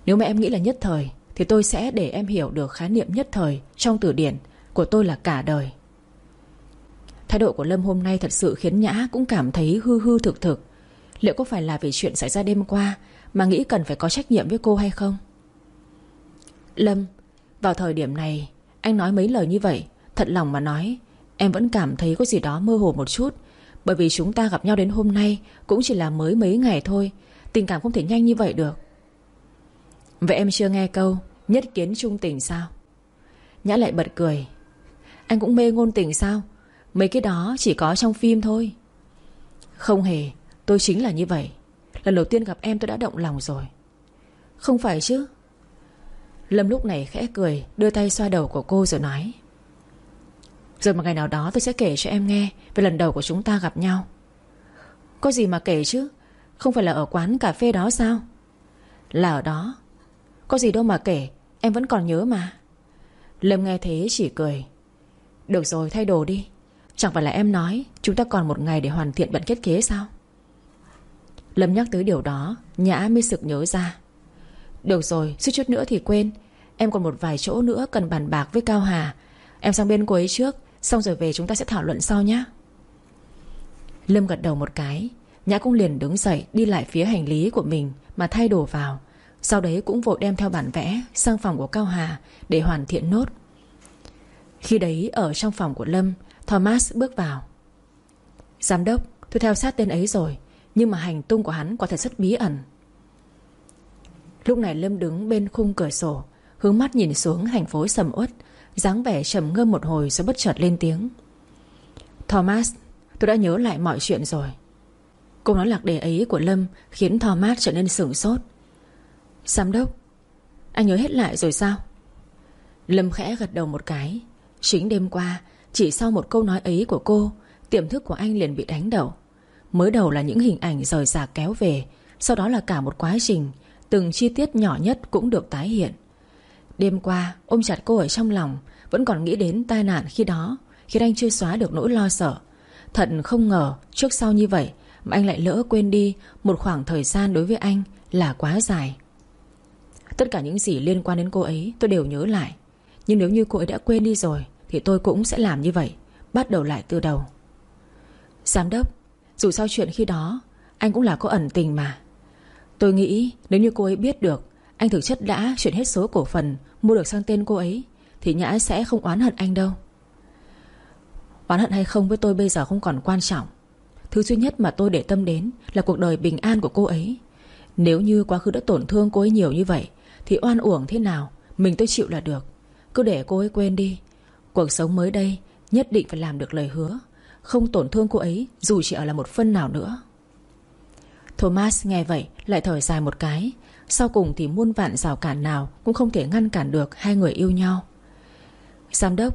Nếu mà em nghĩ là nhất thời, Thì tôi sẽ để em hiểu được khái niệm nhất thời Trong từ điển của tôi là cả đời. Thái độ của Lâm hôm nay thật sự khiến Nhã cũng cảm thấy hư hư thực thực. Liệu có phải là vì chuyện xảy ra đêm qua Mà nghĩ cần phải có trách nhiệm với cô hay không? Lâm, Vào thời điểm này, Anh nói mấy lời như vậy, Thật lòng mà nói, Em vẫn cảm thấy có gì đó mơ hồ một chút. Bởi vì chúng ta gặp nhau đến hôm nay Cũng chỉ là mới mấy ngày thôi, Tình cảm không thể nhanh như vậy được. Vậy em chưa nghe câu Nhất kiến trung tình sao? Nhã lại bật cười. Anh cũng mê ngôn tình sao? Mấy cái đó chỉ có trong phim thôi. Không hề, Tôi chính là như vậy. Lần đầu tiên gặp em tôi đã động lòng rồi. Không phải chứ? Lâm lúc này khẽ cười, Đưa tay xoa đầu của cô rồi nói. Rồi một ngày nào đó tôi sẽ kể cho em nghe Về lần đầu của chúng ta gặp nhau. Có gì mà kể chứ? Không phải là ở quán cà phê đó sao? Là ở đó. Có gì đâu mà kể Em vẫn còn nhớ mà. Lâm nghe thế chỉ cười. Được rồi thay đồ đi. Chẳng phải là em nói Chúng ta còn một ngày để hoàn thiện bản thiết kế sao? Lâm nhắc tới điều đó Nhã mới sực nhớ ra. Được rồi, suýt chút nữa thì quên. Em còn một vài chỗ nữa cần bàn bạc với Cao Hà. Em sang bên cô ấy trước Xong rồi về chúng ta sẽ thảo luận sau nhé Lâm gật đầu một cái. Nhã cũng liền đứng dậy đi lại phía hành lý của mình Mà thay đồ vào. Sau đấy cũng vội đem theo bản vẽ Sang phòng của Cao Hà Để hoàn thiện nốt. Khi đấy, ở trong phòng của Lâm, Thomas bước vào. Giám đốc, tôi theo sát tên ấy rồi, Nhưng mà hành tung của hắn quả thật rất bí ẩn. Lúc này Lâm đứng bên khung cửa sổ, Hướng mắt nhìn xuống thành phố sầm uất, dáng vẻ trầm ngâm một hồi rồi bất chợt lên tiếng. Thomas, Tôi đã nhớ lại mọi chuyện rồi. Câu nói lạc đề ấy của Lâm Khiến Thomas trở nên sửng sốt. Giám đốc, Anh nhớ hết lại rồi sao? Lâm khẽ gật đầu một cái. Chính đêm qua, chỉ sau một câu nói ấy của cô, Tiềm thức của anh liền bị đánh đầu. Mới đầu là những hình ảnh rời rạc kéo về, Sau đó là cả một quá trình, Từng chi tiết nhỏ nhất cũng được tái hiện. Đêm qua, ôm chặt cô ở trong lòng, Vẫn còn nghĩ đến tai nạn khi đó, Khiến anh chưa xóa được nỗi lo sợ. Thật không ngờ, trước sau như vậy, Mà anh lại lỡ quên đi Một khoảng thời gian đối với anh là quá dài. Tất cả những gì liên quan đến cô ấy, Tôi đều nhớ lại. Nhưng nếu như cô ấy đã quên đi rồi, thì tôi cũng sẽ làm như vậy. Bắt đầu lại từ đầu. Giám đốc, Dù sao chuyện khi đó, Anh cũng là có ẩn tình mà. Tôi nghĩ nếu như cô ấy biết được, Anh thực chất đã chuyển hết số cổ phần Mua được sang tên cô ấy, Thì Nhã sẽ không oán hận anh đâu. Oán hận hay không với tôi bây giờ không còn quan trọng. Thứ duy nhất mà tôi để tâm đến Là cuộc đời bình an của cô ấy. Nếu như quá khứ đã tổn thương cô ấy nhiều như vậy thì oan uổng thế nào, Mình tôi chịu là được. Cứ để cô ấy quên đi. Cuộc sống mới đây Nhất định phải làm được lời hứa. Không tổn thương cô ấy, Dù chỉ ở là một phân nào nữa. Thomas nghe vậy lại thở dài một cái. Sau cùng thì muôn vạn rào cản nào Cũng không thể ngăn cản được hai người yêu nhau. Giám đốc,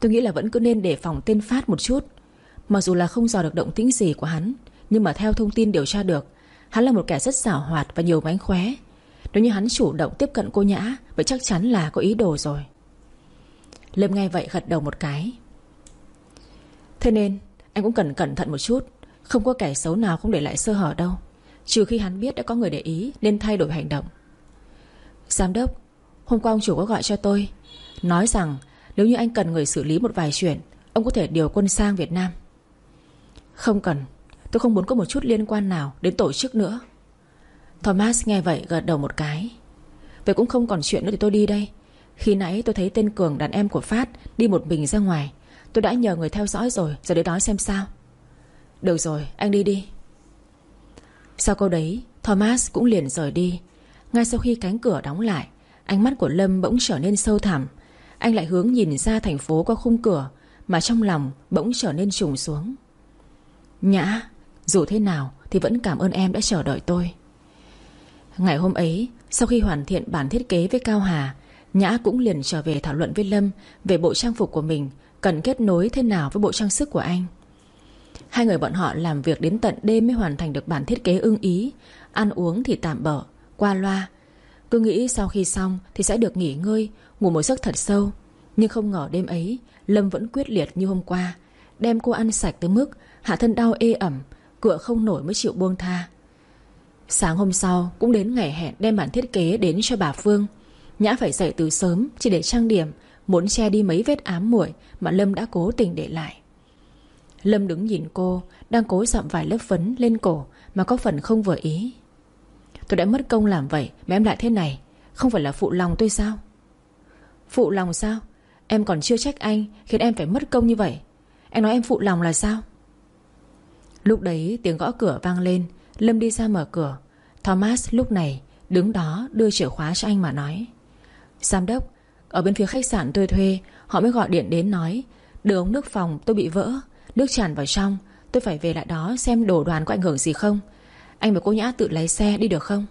Tôi nghĩ là vẫn cứ nên đề phòng tên Phát một chút. Mặc dù là không dò được động tĩnh gì của hắn, Nhưng mà theo thông tin điều tra được, Hắn là một kẻ rất xảo hoạt và nhiều mánh khóe. Nếu như hắn chủ động tiếp cận cô Nhã, Vậy chắc chắn là có ý đồ rồi. Lâm nghe vậy gật đầu một cái. Thế nên, anh cũng cần cẩn thận một chút. Không có kẻ xấu nào không để lại sơ hở đâu. Trừ khi hắn biết đã có người để ý, Nên thay đổi hành động. Giám đốc, Hôm qua ông chủ có gọi cho tôi, Nói rằng nếu như anh cần người xử lý một vài chuyện, Ông có thể điều quân sang Việt Nam. Không cần, Tôi không muốn có một chút liên quan nào đến tổ chức nữa. Thomas nghe vậy gật đầu một cái. Vậy cũng không còn chuyện nữa thì tôi đi đây. Khi nãy tôi thấy tên Cường đàn em của Phát Đi một mình ra ngoài. Tôi đã nhờ người theo dõi rồi, Giờ để đó xem sao. Được rồi, anh đi đi. Sau câu đấy, Thomas cũng liền rời đi. Ngay sau khi cánh cửa đóng lại, Ánh mắt của Lâm bỗng trở nên sâu thẳm. Anh lại hướng nhìn ra thành phố qua khung cửa, Mà trong lòng bỗng trở nên trùng xuống. Nhã, Dù thế nào thì vẫn cảm ơn em đã chờ đợi tôi. Ngày hôm ấy, Sau khi hoàn thiện bản thiết kế với Cao Hà, Nhã cũng liền trở về thảo luận với Lâm Về bộ trang phục của mình, Cần kết nối thế nào với bộ trang sức của anh. Hai người bọn họ làm việc đến tận đêm Mới hoàn thành được bản thiết kế ưng ý, Ăn uống thì tạm bỡ Qua loa. Cứ nghĩ sau khi xong thì sẽ được nghỉ ngơi, Ngủ một giấc thật sâu. Nhưng không ngờ đêm ấy, Lâm vẫn quyết liệt như hôm qua, Đem cô ăn sạch tới mức Hạ thân đau ê ẩm Cựa không nổi mới chịu buông tha. Sáng hôm sau, cũng đến ngày hẹn đem bản thiết kế đến cho bà Phương. Nhã phải dậy từ sớm, Chỉ để trang điểm, Muốn che đi mấy vết ám muội Mà Lâm đã cố tình để lại. Lâm đứng nhìn cô, Đang cố dặm vài lớp phấn lên cổ Mà có phần không vừa ý. Tôi đã mất công làm vậy, Mà em lại thế này, Không phải là phụ lòng tôi sao? Phụ lòng sao? Em còn chưa trách anh, Khiến em phải mất công như vậy. Anh nói em phụ lòng là sao? Lúc đấy tiếng gõ cửa vang lên Lâm đi ra mở cửa. Thomas lúc này đứng đó đưa chìa khóa cho anh mà nói, Giám đốc, Ở bên phía khách sạn tôi thuê, Họ mới gọi điện đến nói Đường ống nước phòng tôi bị vỡ, Nước tràn vào trong, Tôi phải về lại đó xem đồ đoàn có ảnh hưởng gì không. Anh và cô Nhã tự lái xe đi được không?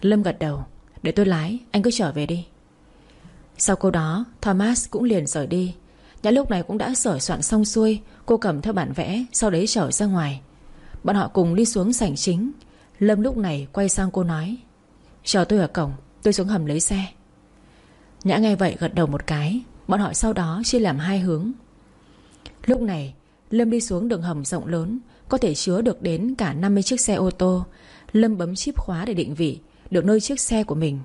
Lâm gật đầu, Để tôi lái, anh cứ trở về đi. Sau câu đó, Thomas cũng liền rời đi. Nhã lúc này cũng đã sửa soạn xong xuôi, Cô cầm theo bản vẽ, Sau đấy trở ra ngoài. Bọn họ cùng đi xuống sảnh chính. Lâm lúc này quay sang cô nói, Chờ tôi ở cổng, Tôi xuống hầm lấy xe. Nhã nghe vậy gật đầu một cái, Bọn họ sau đó chia làm hai hướng. Lúc này, Lâm đi xuống đường hầm rộng lớn, Có thể chứa được đến cả 50 chiếc xe ô tô. Lâm bấm chip khóa để định vị, Được nơi chiếc xe của mình.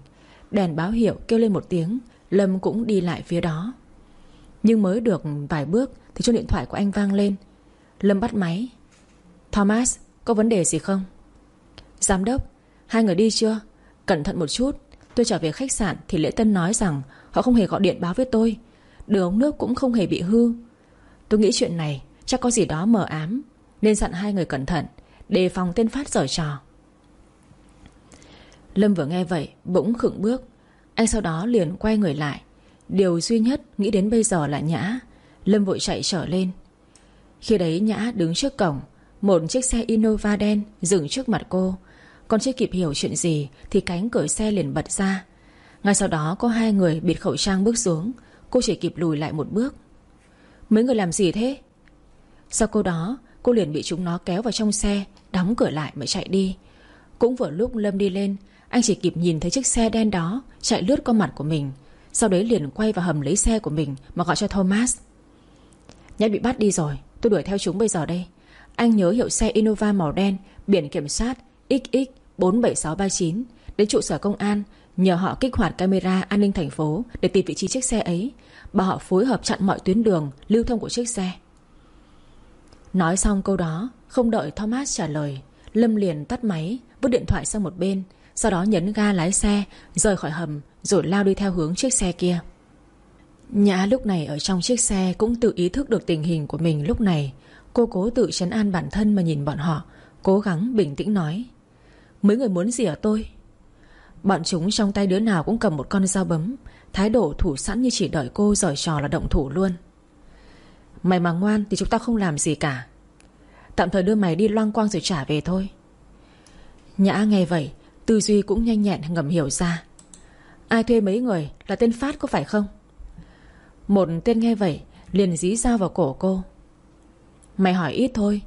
Đèn báo hiệu kêu lên một tiếng, Lâm cũng đi lại phía đó. Nhưng mới được vài bước Thì chuông điện thoại của anh vang lên. Lâm bắt máy. Thomas, có vấn đề gì không? Giám đốc, Hai người đi chưa? Cẩn thận một chút, Tôi trở về khách sạn thì lễ tân nói rằng Họ không hề gọi điện báo với tôi. Đường ống nước cũng không hề bị hư. Tôi nghĩ chuyện này chắc có gì đó mờ ám, Nên dặn hai người cẩn thận, Đề phòng tên phát giở trò. Lâm vừa nghe vậy, Bỗng khựng bước. Anh sau đó liền quay người lại. Điều duy nhất nghĩ đến bây giờ là Nhã. Lâm vội chạy trở lên. Khi đấy Nhã đứng trước cổng một chiếc xe Innova đen dừng trước mặt cô. Còn chưa kịp hiểu chuyện gì, Thì cánh cửa xe liền bật ra. Ngay sau đó, có hai người bịt khẩu trang bước xuống. Cô chỉ kịp lùi lại một bước. Mấy người làm gì thế? Sau câu đó, cô liền bị chúng nó kéo vào trong xe, Đóng cửa lại mà chạy đi. Cũng vừa lúc Lâm đi lên, Anh chỉ kịp nhìn thấy chiếc xe đen đó Chạy lướt qua mặt của mình. Sau đấy liền quay vào hầm lấy xe của mình Mà gọi cho Thomas. Nhất bị bắt đi rồi, Tôi đuổi theo chúng bây giờ đây. Anh nhớ hiệu xe Innova màu đen, Biển kiểm soát XX47639 Đến trụ sở công an, Nhờ họ kích hoạt camera an ninh thành phố Để tìm vị trí chiếc xe ấy, Bảo họ phối hợp chặn mọi tuyến đường Lưu thông của chiếc xe. Nói xong câu đó, Không đợi Thomas trả lời, Lâm liền tắt máy, Vứt điện thoại sang một bên, Sau đó nhấn ga lái xe, Rời khỏi hầm, Rồi lao đi theo hướng chiếc xe kia. Nhã lúc này ở trong chiếc xe Cũng tự ý thức được tình hình của mình lúc này Cô cố tự chấn an bản thân mà nhìn bọn họ, Cố gắng bình tĩnh nói, Mấy người muốn gì ở tôi? Bọn chúng trong tay đứa nào cũng cầm một con dao bấm, Thái độ thủ sẵn như chỉ đợi cô giỏi trò là động thủ luôn. Mày mà ngoan thì chúng ta không làm gì cả. Tạm thời đưa mày đi loang quang rồi trả về thôi. Nhã nghe vậy, Tư duy cũng nhanh nhẹn, ngầm hiểu ra. Ai thuê mấy người? Là tên Phát có phải không? Một tên nghe vậy Liền dí dao vào cổ cô. Mày hỏi ít thôi.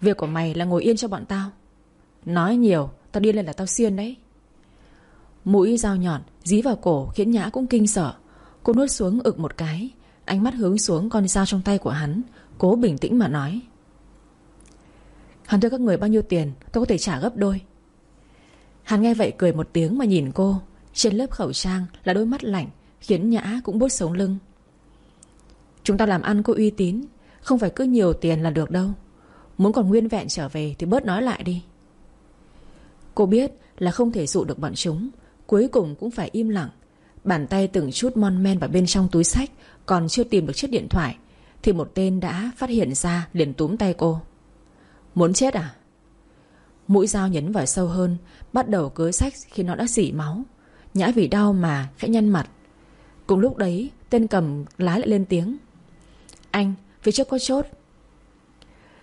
Việc của mày là ngồi yên cho bọn tao. Nói nhiều, Tao điên lên là tao xiên đấy. Mũi dao nhọn dí vào cổ, Khiến Nhã cũng kinh sợ. Cô nuốt xuống ực một cái, Ánh mắt hướng xuống con dao trong tay của hắn, Cố bình tĩnh mà nói. Hắn thuê các người bao nhiêu tiền, Tôi có thể trả gấp đôi. Hắn nghe vậy cười một tiếng mà nhìn cô. Trên lớp khẩu trang là đôi mắt lạnh, Khiến Nhã cũng bốt sống lưng. Chúng ta làm ăn có uy tín không phải cứ nhiều tiền là được đâu. Muốn còn nguyên vẹn trở về Thì bớt nói lại đi. Cô biết là không thể dụ được bọn chúng. Cuối cùng cũng phải im lặng. Bàn tay từng chút mon men vào bên trong túi sách, Còn chưa tìm được chiếc điện thoại, Thì một tên đã phát hiện ra liền túm tay cô. Muốn chết à? Mũi dao nhấn vào sâu hơn, Bắt đầu cưới sách khi nó đã dỉ máu. Nhã vì đau mà khẽ nhăn mặt. Cùng lúc đấy, Tên cầm lái lại lên tiếng. Anh phía trước có chốt.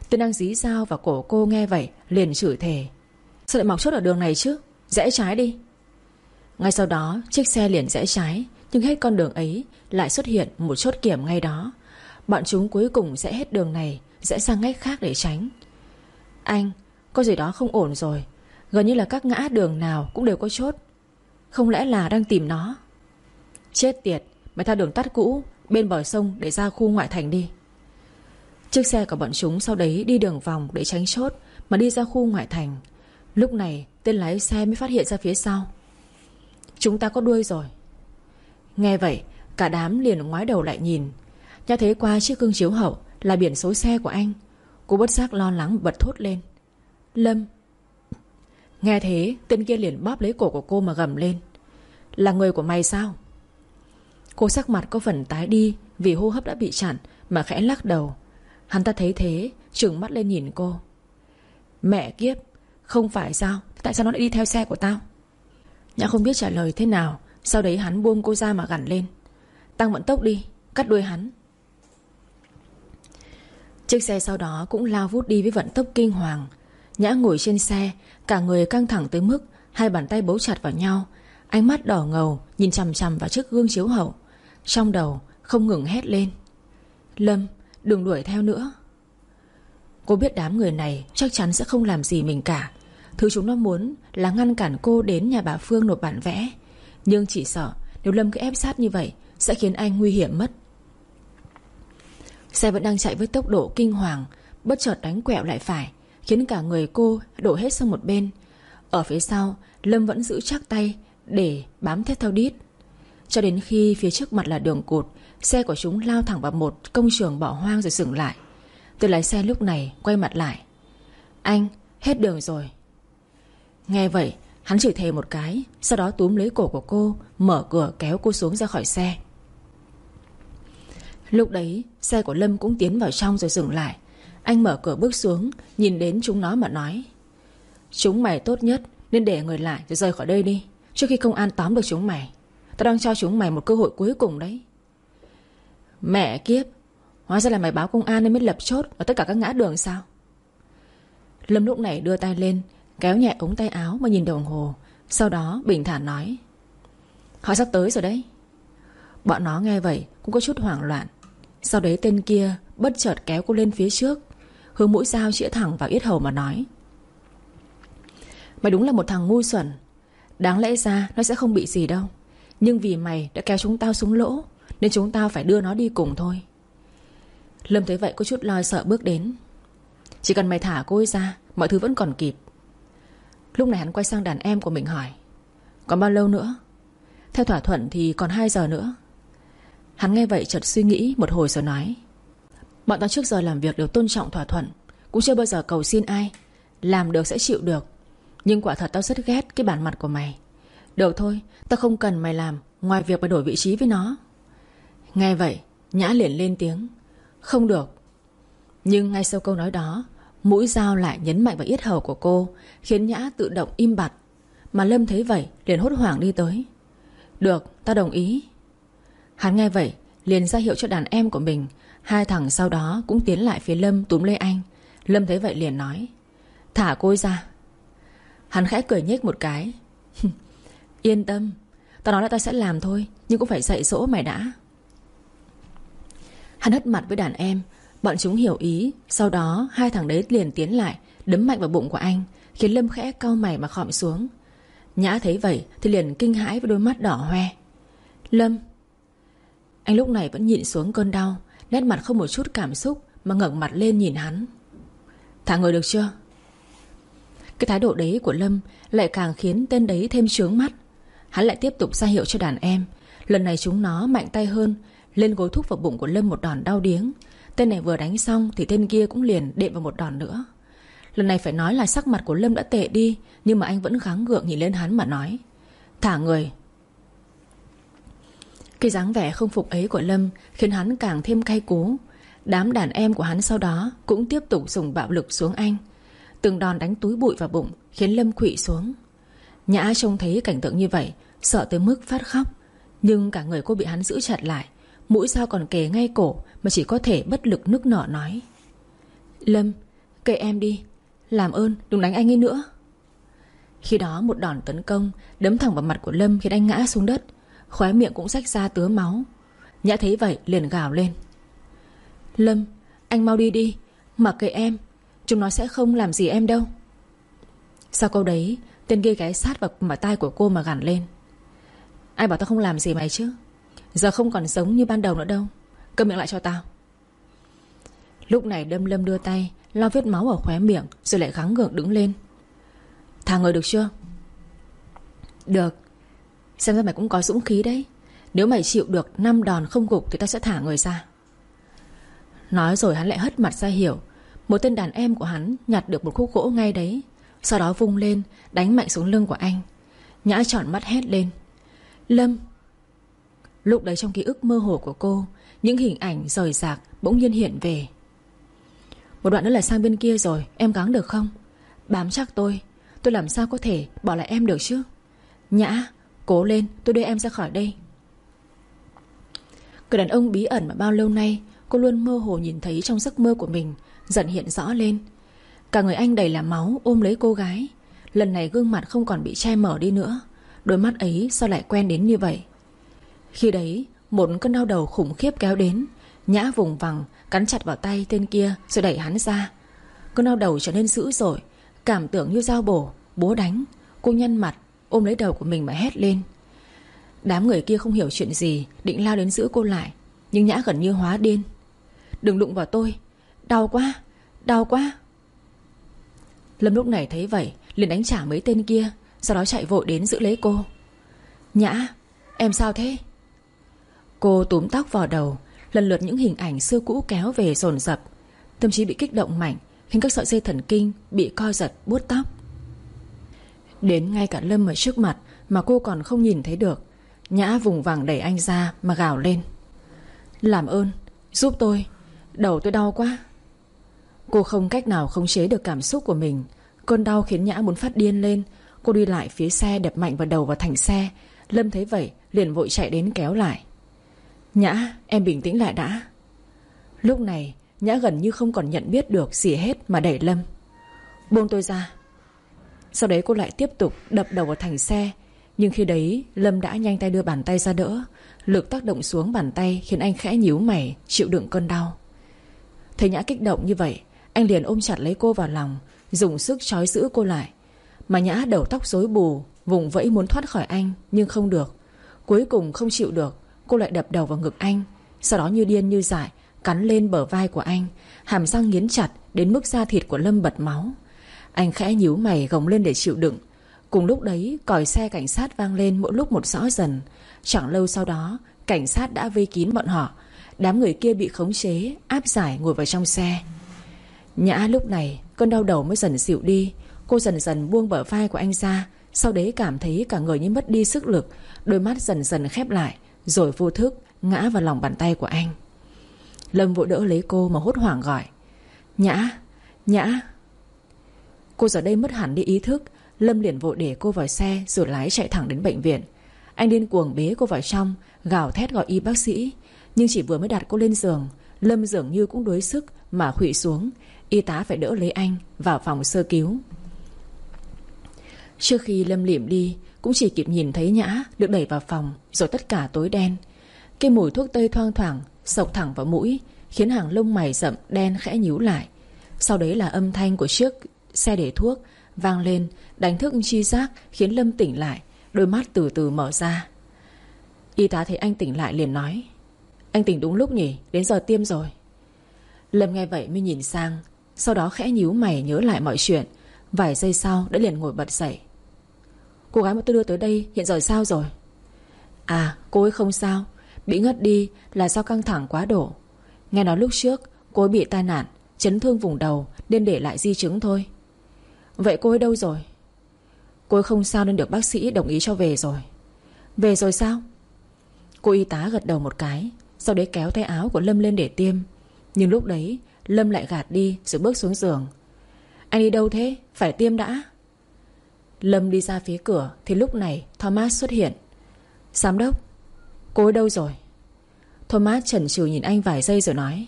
Tên đang dí dao vào cổ cô nghe vậy, Liền chửi thề. Sao lại mọc chốt ở đường này chứ? Rẽ trái đi. Ngay sau đó, chiếc xe liền rẽ trái, Nhưng hết con đường ấy Lại xuất hiện một chốt kiểm ngay đó. Bọn chúng cuối cùng sẽ hết đường này, Rẽ sang ngách khác để tránh. Anh, Có gì đó không ổn rồi. Gần như là các ngã đường nào cũng đều có chốt. Không lẽ là đang tìm nó? Chết tiệt, Mày theo đường tắt cũ, Bên bờ sông để ra khu ngoại thành đi. Chiếc xe của bọn chúng sau đấy đi đường vòng để tránh chốt, Mà đi ra khu ngoại thành. Lúc này, tên lái xe mới phát hiện ra phía sau. Chúng ta có đuôi rồi. Nghe vậy, Cả đám liền ngoái đầu lại nhìn. Nha thấy qua chiếc gương chiếu hậu Là biển số xe của anh. Cô bất giác lo lắng bật thốt lên. Lâm. Nghe thế, tên kia liền bóp lấy cổ của cô mà gầm lên. Là người của mày sao? Cô sắc mặt có phần tái đi Vì hô hấp đã bị chặn Mà khẽ lắc đầu. Hắn ta thấy thế, trừng mắt lên nhìn cô. Mẹ kiếp, Không phải sao? Tại sao nó lại đi theo xe của tao? Nhã không biết trả lời thế nào, Sau đấy hắn buông cô ra mà gằn lên. Tăng vận tốc đi, Cắt đuôi hắn. Chiếc xe sau đó cũng lao vút đi với vận tốc kinh hoàng. Nhã ngồi trên xe, Cả người căng thẳng tới mức Hai bàn tay bấu chặt vào nhau, Ánh mắt đỏ ngầu, Nhìn chằm chằm vào chiếc gương chiếu hậu. Trong đầu không ngừng hét lên. Lâm đừng đuổi theo nữa. Cô biết đám người này Chắc chắn sẽ không làm gì mình cả. Thứ chúng nó muốn là ngăn cản cô đến nhà bà Phương nộp bản vẽ. Nhưng chỉ sợ Nếu Lâm cứ ép sát như vậy Sẽ khiến anh nguy hiểm mất. Xe vẫn đang chạy với tốc độ kinh hoàng, Bất chợt đánh quẹo lại phải, Khiến cả người cô đổ hết sang một bên. Ở phía sau, Lâm vẫn giữ chắc tay Để bám theo theo đít. Cho đến khi phía trước mặt là đường cột. Xe của chúng lao thẳng vào một công trường bỏ hoang rồi dừng lại. Tôi lái xe lúc này quay mặt lại. Anh, hết đường rồi. Nghe vậy, Hắn chửi thề một cái, Sau đó túm lấy cổ của cô, Mở cửa kéo cô xuống ra khỏi xe. Lúc đấy, Xe của Lâm cũng tiến vào trong rồi dừng lại. Anh mở cửa bước xuống, Nhìn đến chúng nó mà nói, Chúng mày tốt nhất Nên để người lại rồi rời khỏi đây đi, Trước khi công an tóm được chúng mày. Tao đang cho chúng mày một cơ hội cuối cùng đấy. Mẹ kiếp. Hóa ra là mày báo công an nên mới lập chốt Ở tất cả các ngã đường sao? Lâm lúc này đưa tay lên, Kéo nhẹ ống tay áo mà nhìn đồng hồ. Sau đó bình thản nói, Họ sắp tới rồi đấy. Bọn nó nghe vậy cũng có chút hoảng loạn. Sau đấy tên kia bất chợt kéo cô lên phía trước, Hướng mũi dao chĩa thẳng vào yết hầu mà nói, Mày đúng là một thằng ngu xuẩn. Đáng lẽ ra nó sẽ không bị gì đâu. Nhưng vì mày đã kéo chúng tao xuống lỗ nên chúng ta phải đưa nó đi cùng thôi. Lâm thấy vậy có chút lo sợ bước đến. Chỉ cần mày thả cô ấy ra, Mọi thứ vẫn còn kịp. Lúc này hắn quay sang đàn em của mình hỏi, Còn bao lâu nữa? Theo thỏa thuận thì còn 2 giờ nữa. Hắn nghe vậy chợt suy nghĩ một hồi rồi nói, Bọn tao trước giờ làm việc đều tôn trọng thỏa thuận, Cũng chưa bao giờ cầu xin ai. Làm được sẽ chịu được, Nhưng quả thật tao rất ghét cái bản mặt của mày. Được thôi, Tao không cần mày làm Ngoài việc phải đổi vị trí với nó. Nghe vậy, Nhã liền lên tiếng. Không được. Nhưng ngay sau câu nói đó, Mũi dao lại nhấn mạnh vào yết hầu của cô, Khiến Nhã tự động im bặt. Mà Lâm thấy vậy, liền hốt hoảng đi tới. Được, ta đồng ý. Hắn nghe vậy, liền ra hiệu cho đàn em của mình. Hai thằng sau đó cũng tiến lại phía Lâm túm lấy anh. Lâm thấy vậy liền nói, Thả cô ra. Hắn khẽ cười nhếch một cái. Yên tâm, Tao nói là tao sẽ làm thôi, Nhưng cũng phải dạy dỗ mày đã. Hắn hất mặt với đàn em. Bọn chúng hiểu ý. Sau đó, hai thằng đấy liền tiến lại, Đấm mạnh vào bụng của anh, Khiến Lâm khẽ cau mày mà khọm xuống. Nhã thấy vậy thì liền kinh hãi với đôi mắt đỏ hoe. Lâm. Anh lúc này vẫn nhịn xuống cơn đau, Nét mặt không một chút cảm xúc Mà ngẩng mặt lên nhìn hắn. Thả người được chưa? Cái thái độ đấy của Lâm Lại càng khiến tên đấy thêm trướng mắt. Hắn lại tiếp tục ra hiệu cho đàn em. Lần này chúng nó mạnh tay hơn lên gối thúc vào bụng của Lâm một đòn đau điếng. Tên này vừa đánh xong Thì tên kia cũng liền đệm vào một đòn nữa. Lần này phải nói là sắc mặt của Lâm đã tệ đi, Nhưng mà anh vẫn kháng gượng nhìn lên hắn mà nói, Thả người. Cái dáng vẻ không phục ấy của Lâm Khiến hắn càng thêm cay cú. Đám đàn em của hắn sau đó Cũng tiếp tục dùng bạo lực xuống anh. Từng đòn đánh túi bụi vào bụng Khiến Lâm quỵ xuống. Nhã trông thấy cảnh tượng như vậy, Sợ tới mức phát khóc, Nhưng cả người cô bị hắn giữ chặt lại. Mũi sao còn kề ngay cổ Mà chỉ có thể bất lực nức nở nói. Lâm, Kệ em đi. Làm ơn, đừng đánh anh ấy nữa. Khi đó một đòn tấn công Đấm thẳng vào mặt của Lâm khiến anh ngã xuống đất. Khóe miệng cũng rách ra tứa máu. Nhã thấy vậy liền gào lên. Lâm, Anh mau đi đi. Mà kệ em, Chúng nó sẽ không làm gì em đâu. Sau câu đấy, Tên kia ghé sát vào mặt tai của cô mà gằn lên. Ai bảo tao không làm gì mày chứ? Giờ không còn giống như ban đầu nữa đâu. Cầm miệng lại cho tao. Lúc này đâm lâm đưa tay, Lau vết máu ở khóe miệng, Rồi lại gắng gượng đứng lên. Thả người được chưa? Được. Xem ra mày cũng có dũng khí đấy. Nếu mày chịu được 5 đòn không gục Thì tao sẽ thả người ra. Nói rồi hắn lại hất mặt ra hiểu. Một tên đàn em của hắn nhặt được một khúc gỗ ngay đấy, Sau đó vung lên, Đánh mạnh xuống lưng của anh. Nhã tròn mắt hét lên. Lâm Lúc đấy trong ký ức mơ hồ của cô, Những hình ảnh rời rạc bỗng nhiên hiện về. Một đoạn nữa là sang bên kia rồi, Em gắng được không? Bám chắc tôi Tôi làm sao có thể bỏ lại em được chứ? Nhã, Cố lên, tôi đưa em ra khỏi đây. Người đàn ông bí ẩn mà bao lâu nay, Cô luôn mơ hồ nhìn thấy trong giấc mơ của mình, Dần hiện rõ lên. Cả người anh đầy là máu, ôm lấy cô gái. Lần này gương mặt không còn bị che mở đi nữa. Đôi mắt ấy sao lại quen đến như vậy? Khi đấy, Một cơn đau đầu khủng khiếp kéo đến, Nhã vùng vằng, Cắn chặt vào tay tên kia Rồi đẩy hắn ra. Cơn đau đầu trở nên dữ dội, Cảm tưởng như dao bổ Bố đánh, Cô nhăn mặt, Ôm lấy đầu của mình mà hét lên. Đám người kia không hiểu chuyện gì, Định lao đến giữ cô lại, Nhưng Nhã gần như hóa điên. Đừng đụng vào tôi, Đau quá Đau quá. Lâm lúc này thấy vậy, liền đánh trả mấy tên kia, Sau đó chạy vội đến giữ lấy cô. Nhã, Em sao thế? Cô túm tóc vào đầu, Lần lượt những hình ảnh xưa cũ kéo về dồn dập. Tâm trí bị kích động mạnh, Khiến các sợi dây thần kinh bị co giật, buốt tóc. Đến ngay cả Lâm ở trước mặt Mà cô còn không nhìn thấy được, Nhã vùng vàng đẩy anh ra mà gào lên. Làm ơn, Giúp tôi, Đầu tôi đau quá. Cô không cách nào khống chế được cảm xúc của mình. Cơn đau khiến Nhã muốn phát điên lên. Cô đi lại phía xe đập mạnh vào đầu vào thành xe. Lâm thấy vậy, liền vội chạy đến kéo lại. Nhã, em bình tĩnh lại đã. Lúc này, Nhã gần như không còn nhận biết được gì hết Mà đẩy Lâm. Buông tôi ra. Sau đấy cô lại tiếp tục đập đầu vào thành xe. Nhưng khi đấy, Lâm đã nhanh tay đưa bàn tay ra đỡ. Lực tác động xuống bàn tay Khiến anh khẽ nhíu mày, Chịu đựng cơn đau. Thấy Nhã kích động như vậy, Anh liền ôm chặt lấy cô vào lòng, Dùng sức trói giữ cô lại. Mà Nhã đầu tóc rối bù, Vùng vẫy muốn thoát khỏi anh, Nhưng không được. Cuối cùng không chịu được Cô lại đập đầu vào ngực anh. Sau đó như điên như dại, Cắn lên bờ vai của anh, Hàm răng nghiến chặt Đến mức da thịt của Lâm bật máu. Anh khẽ nhíu mày gồng lên để chịu đựng. Cùng lúc đấy, còi xe cảnh sát vang lên mỗi lúc một rõ dần. Chẳng lâu sau đó, Cảnh sát đã vây kín bọn họ. Đám người kia bị khống chế, Áp giải ngồi vào trong xe. Nhã lúc này, cơn đau đầu mới dần dịu đi. Cô dần dần buông bờ vai của anh ra. Sau đấy cảm thấy cả người như mất đi sức lực, Đôi mắt dần dần khép lại. Rồi vô thức, ngã vào lòng bàn tay của anh. Lâm vội đỡ lấy cô mà hốt hoảng gọi. Nhã Nhã. Cô giờ đây mất hẳn đi ý thức. Lâm liền vội để cô vào xe Rồi lái chạy thẳng đến bệnh viện. Anh điên cuồng bế cô vào trong, Gào thét gọi y bác sĩ. Nhưng chỉ vừa mới đặt cô lên giường, Lâm dường như cũng đuối sức mà khụy xuống. Y tá phải đỡ lấy anh vào phòng sơ cứu. Trước khi Lâm liệm đi cũng chỉ kịp nhìn thấy Nhã được đẩy vào phòng Rồi tất cả tối đen. Cái mùi thuốc tây thoang thoảng, Sộc thẳng vào mũi, Khiến hàng lông mày rậm đen khẽ nhíu lại. Sau đấy là âm thanh của chiếc xe để thuốc Vang lên, đánh thức chi giác Khiến Lâm tỉnh lại, Đôi mắt từ từ mở ra. Y tá thấy anh tỉnh lại liền nói, Anh tỉnh đúng lúc nhỉ? Đến giờ tiêm rồi. Lâm nghe vậy mới nhìn sang, Sau đó khẽ nhíu mày nhớ lại mọi chuyện. Vài giây sau, đã liền ngồi bật dậy. Cô gái mà tôi đưa tới đây hiện giờ sao rồi? À cô ấy không sao. Bị ngất đi là do căng thẳng quá độ. Nghe nói lúc trước cô ấy bị tai nạn, Chấn thương vùng đầu Nên để lại di chứng thôi. Vậy cô ấy đâu rồi? Cô ấy không sao nên được bác sĩ đồng ý cho về rồi. Về rồi sao? Cô y tá gật đầu một cái, Sau đấy kéo tay áo của Lâm lên để tiêm. Nhưng lúc đấy, Lâm lại gạt đi rồi bước xuống giường. Anh đi đâu thế? Phải tiêm đã. Lâm đi ra phía cửa Thì lúc này Thomas xuất hiện. Giám đốc, Cô ấy đâu rồi? Thomas chần chừ nhìn anh vài giây rồi nói,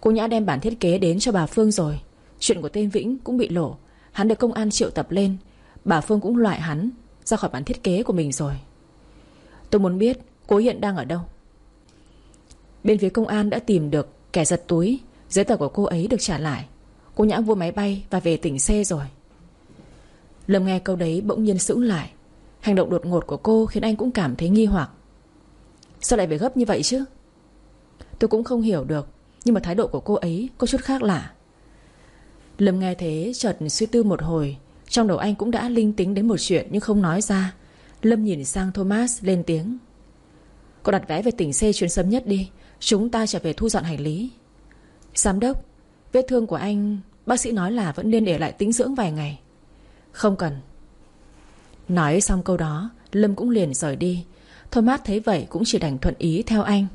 Cô Nhã đem bản thiết kế đến cho bà Phương rồi. Chuyện của tên Vĩnh cũng bị lộ. Hắn được công an triệu tập lên. Bà Phương cũng loại hắn Ra khỏi bản thiết kế của mình rồi. Tôi muốn biết cô hiện đang ở đâu? Bên phía công an đã tìm được Kẻ giật túi. Giấy tờ của cô ấy được trả lại. Cô Nhã vua máy bay và về tỉnh C rồi. Lâm nghe câu đấy bỗng nhiên sững lại. Hành động đột ngột của cô khiến anh cũng cảm thấy nghi hoặc. Sao lại phải gấp như vậy chứ? Tôi cũng không hiểu được, Nhưng mà thái độ của cô ấy có chút khác lạ. Lâm nghe thế, chợt suy tư một hồi. Trong đầu anh cũng đã linh tính đến một chuyện Nhưng không nói ra. Lâm nhìn sang Thomas, lên tiếng. Cô đặt vé về tỉnh C chuyến sớm nhất đi. Chúng ta trở về thu dọn hành lý. Giám đốc, Vết thương của anh, Bác sĩ nói là vẫn nên để lại tĩnh dưỡng vài ngày. Không cần. Nói xong câu đó, Lâm cũng liền rời đi. Thomas thấy vậy cũng chỉ đành thuận ý theo anh.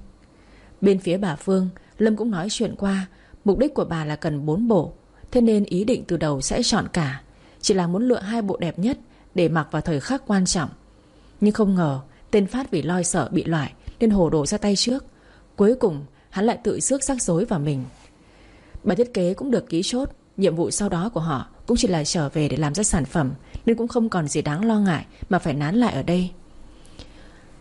Bên phía bà Phương, Lâm cũng nói chuyện qua. Mục đích của bà là cần bốn bộ. Thế nên ý định từ đầu sẽ chọn cả. Chỉ là muốn lựa hai bộ đẹp nhất Để mặc vào thời khắc quan trọng. Nhưng không ngờ, Tên Phát vì lo sợ bị loại, Nên hồ đồ ra tay trước. Cuối cùng, hắn lại tự rước rắc rối vào mình. Bà thiết kế cũng được ký chốt, Nhiệm vụ sau đó của họ cũng chỉ là trở về để làm ra sản phẩm Nên cũng không còn gì đáng lo ngại Mà phải nán lại ở đây.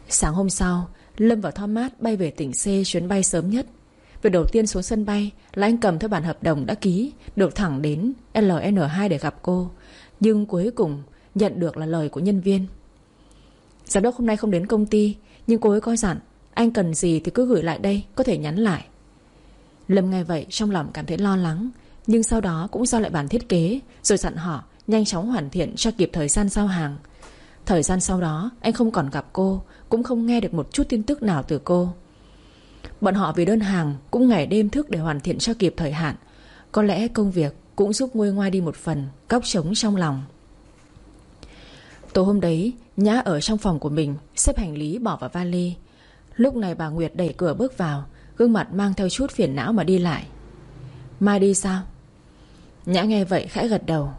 Sáng hôm sau, Lâm và Thomas bay về tỉnh C chuyến bay sớm nhất. Việc đầu tiên xuống sân bay Là anh cầm theo bản hợp đồng đã ký, Được thẳng đến LN2 để gặp cô, Nhưng cuối cùng nhận được là lời của nhân viên. Giám đốc hôm nay không đến công ty, Nhưng cô ấy coi dặn, Anh cần gì thì cứ gửi lại đây, Có thể nhắn lại. Lâm nghe vậy trong lòng cảm thấy lo lắng nhưng sau đó cũng giao lại bản thiết kế, Rồi dặn họ nhanh chóng hoàn thiện cho kịp thời gian giao hàng. Thời gian sau đó, Anh không còn gặp cô, Cũng không nghe được một chút tin tức nào từ cô. Bọn họ vì đơn hàng Cũng ngày đêm thức để hoàn thiện cho kịp thời hạn. Có lẽ công việc cũng giúp nguôi ngoai đi một phần, Cóc trống trong lòng. Tối hôm đấy, Nhã ở trong phòng của mình, Xếp hành lý bỏ vào vali. Lúc này bà Nguyệt đẩy cửa bước vào, Gương mặt mang theo chút phiền não mà đi lại. Mai đi sao? Nhã nghe vậy khẽ gật đầu.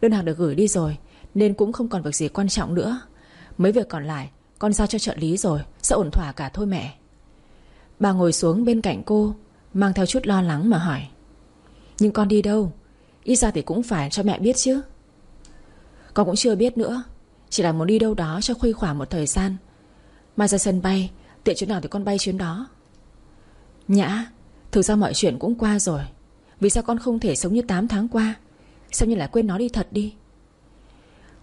Đơn hàng được gửi đi rồi, Nên cũng không còn việc gì quan trọng nữa. Mấy việc còn lại, Con giao cho trợ lý rồi, Sẽ ổn thỏa cả thôi mẹ. Bà ngồi xuống bên cạnh cô, Mang theo chút lo lắng mà hỏi. Nhưng con đi đâu? Ít ra thì cũng phải cho mẹ biết chứ. Con cũng chưa biết nữa, Chỉ là muốn đi đâu đó cho khuây khỏa một thời gian. Mai ra sân bay, Tiện chuyến nào thì con bay chuyến đó. Nhã, Thực ra mọi chuyện cũng qua rồi. Vì sao con không thể sống như 8 tháng qua? Sao như lại quên nó đi thật đi?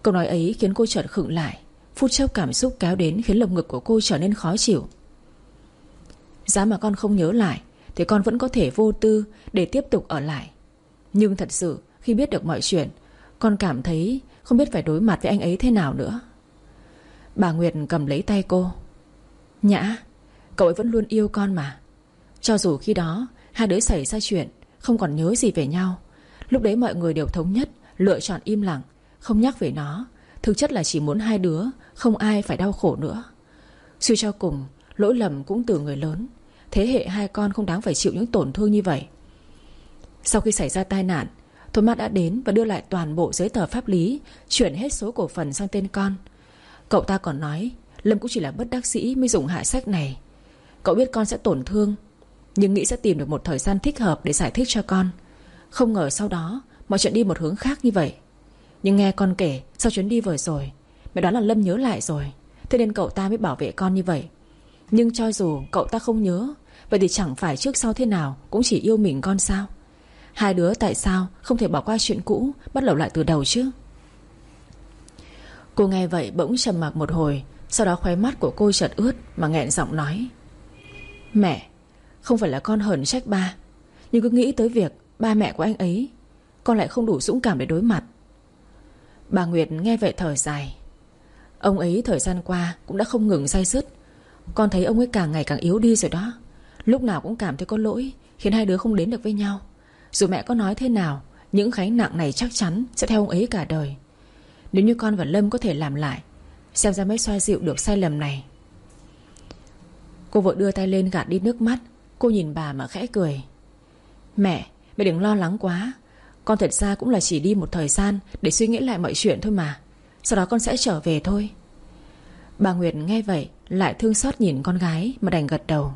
Câu nói ấy khiến cô chợt khựng lại. Phút chốc cảm xúc kéo đến Khiến lồng ngực của cô trở nên khó chịu. Giá mà con không nhớ lại, Thì con vẫn có thể vô tư Để tiếp tục ở lại. Nhưng thật sự, khi biết được mọi chuyện, Con cảm thấy không biết phải đối mặt với anh ấy thế nào nữa. Bà Nguyệt cầm lấy tay cô. Nhã, Cậu ấy vẫn luôn yêu con mà. Cho dù khi đó Hai đứa xảy ra chuyện không còn nhớ gì về nhau. Lúc đấy mọi người đều thống nhất, Lựa chọn im lặng, Không nhắc về nó. Thực chất là chỉ muốn hai đứa, Không ai phải đau khổ nữa. Suy cho cùng, Lỗi lầm cũng từ người lớn. Thế hệ hai con không đáng phải chịu những tổn thương như vậy. Sau khi xảy ra tai nạn, Thomas đã đến và đưa lại toàn bộ giấy tờ pháp lý, Chuyển hết số cổ phần sang tên con. Cậu ta còn nói, Lâm cũng chỉ là bất đắc sĩ mới dùng hạ sách này. Cậu biết con sẽ tổn thương nhưng nghĩ sẽ tìm được một thời gian thích hợp Để giải thích cho con. Không ngờ sau đó, Mọi chuyện đi một hướng khác như vậy. Nhưng nghe con kể, Sau chuyến đi vừa rồi, Mẹ đoán là Lâm nhớ lại rồi. Thế nên cậu ta mới bảo vệ con như vậy. Nhưng cho dù cậu ta không nhớ, Vậy thì chẳng phải trước sau thế nào Cũng chỉ yêu mình con sao? Hai đứa tại sao không thể bỏ qua chuyện cũ, Bắt đầu lại từ đầu chứ? Cô nghe vậy bỗng trầm mặc một hồi, Sau đó khóe mắt của cô chợt ướt Mà nghẹn giọng nói. Mẹ không phải là con hờn trách ba, Nhưng cứ nghĩ tới việc ba mẹ của anh ấy, Con lại không đủ dũng cảm để đối mặt. Bà Nguyệt nghe vậy thở dài. Ông ấy thời gian qua Cũng đã không ngừng say sứt. Con thấy ông ấy càng ngày càng yếu đi rồi đó. Lúc nào cũng cảm thấy có lỗi, Khiến hai đứa không đến được với nhau. Dù mẹ có nói thế nào, Những gánh nặng này chắc chắn sẽ theo ông ấy cả đời. Nếu như con và Lâm có thể làm lại, Xem ra mới xoa dịu được sai lầm này. Cô vội đưa tay lên gạt đi nước mắt Cô nhìn bà mà khẽ cười. Mẹ, mẹ đừng lo lắng quá. Con thật ra cũng là chỉ đi một thời gian Để suy nghĩ lại mọi chuyện thôi mà. Sau đó con sẽ trở về thôi. Bà Nguyệt nghe vậy Lại thương xót nhìn con gái mà đành gật đầu.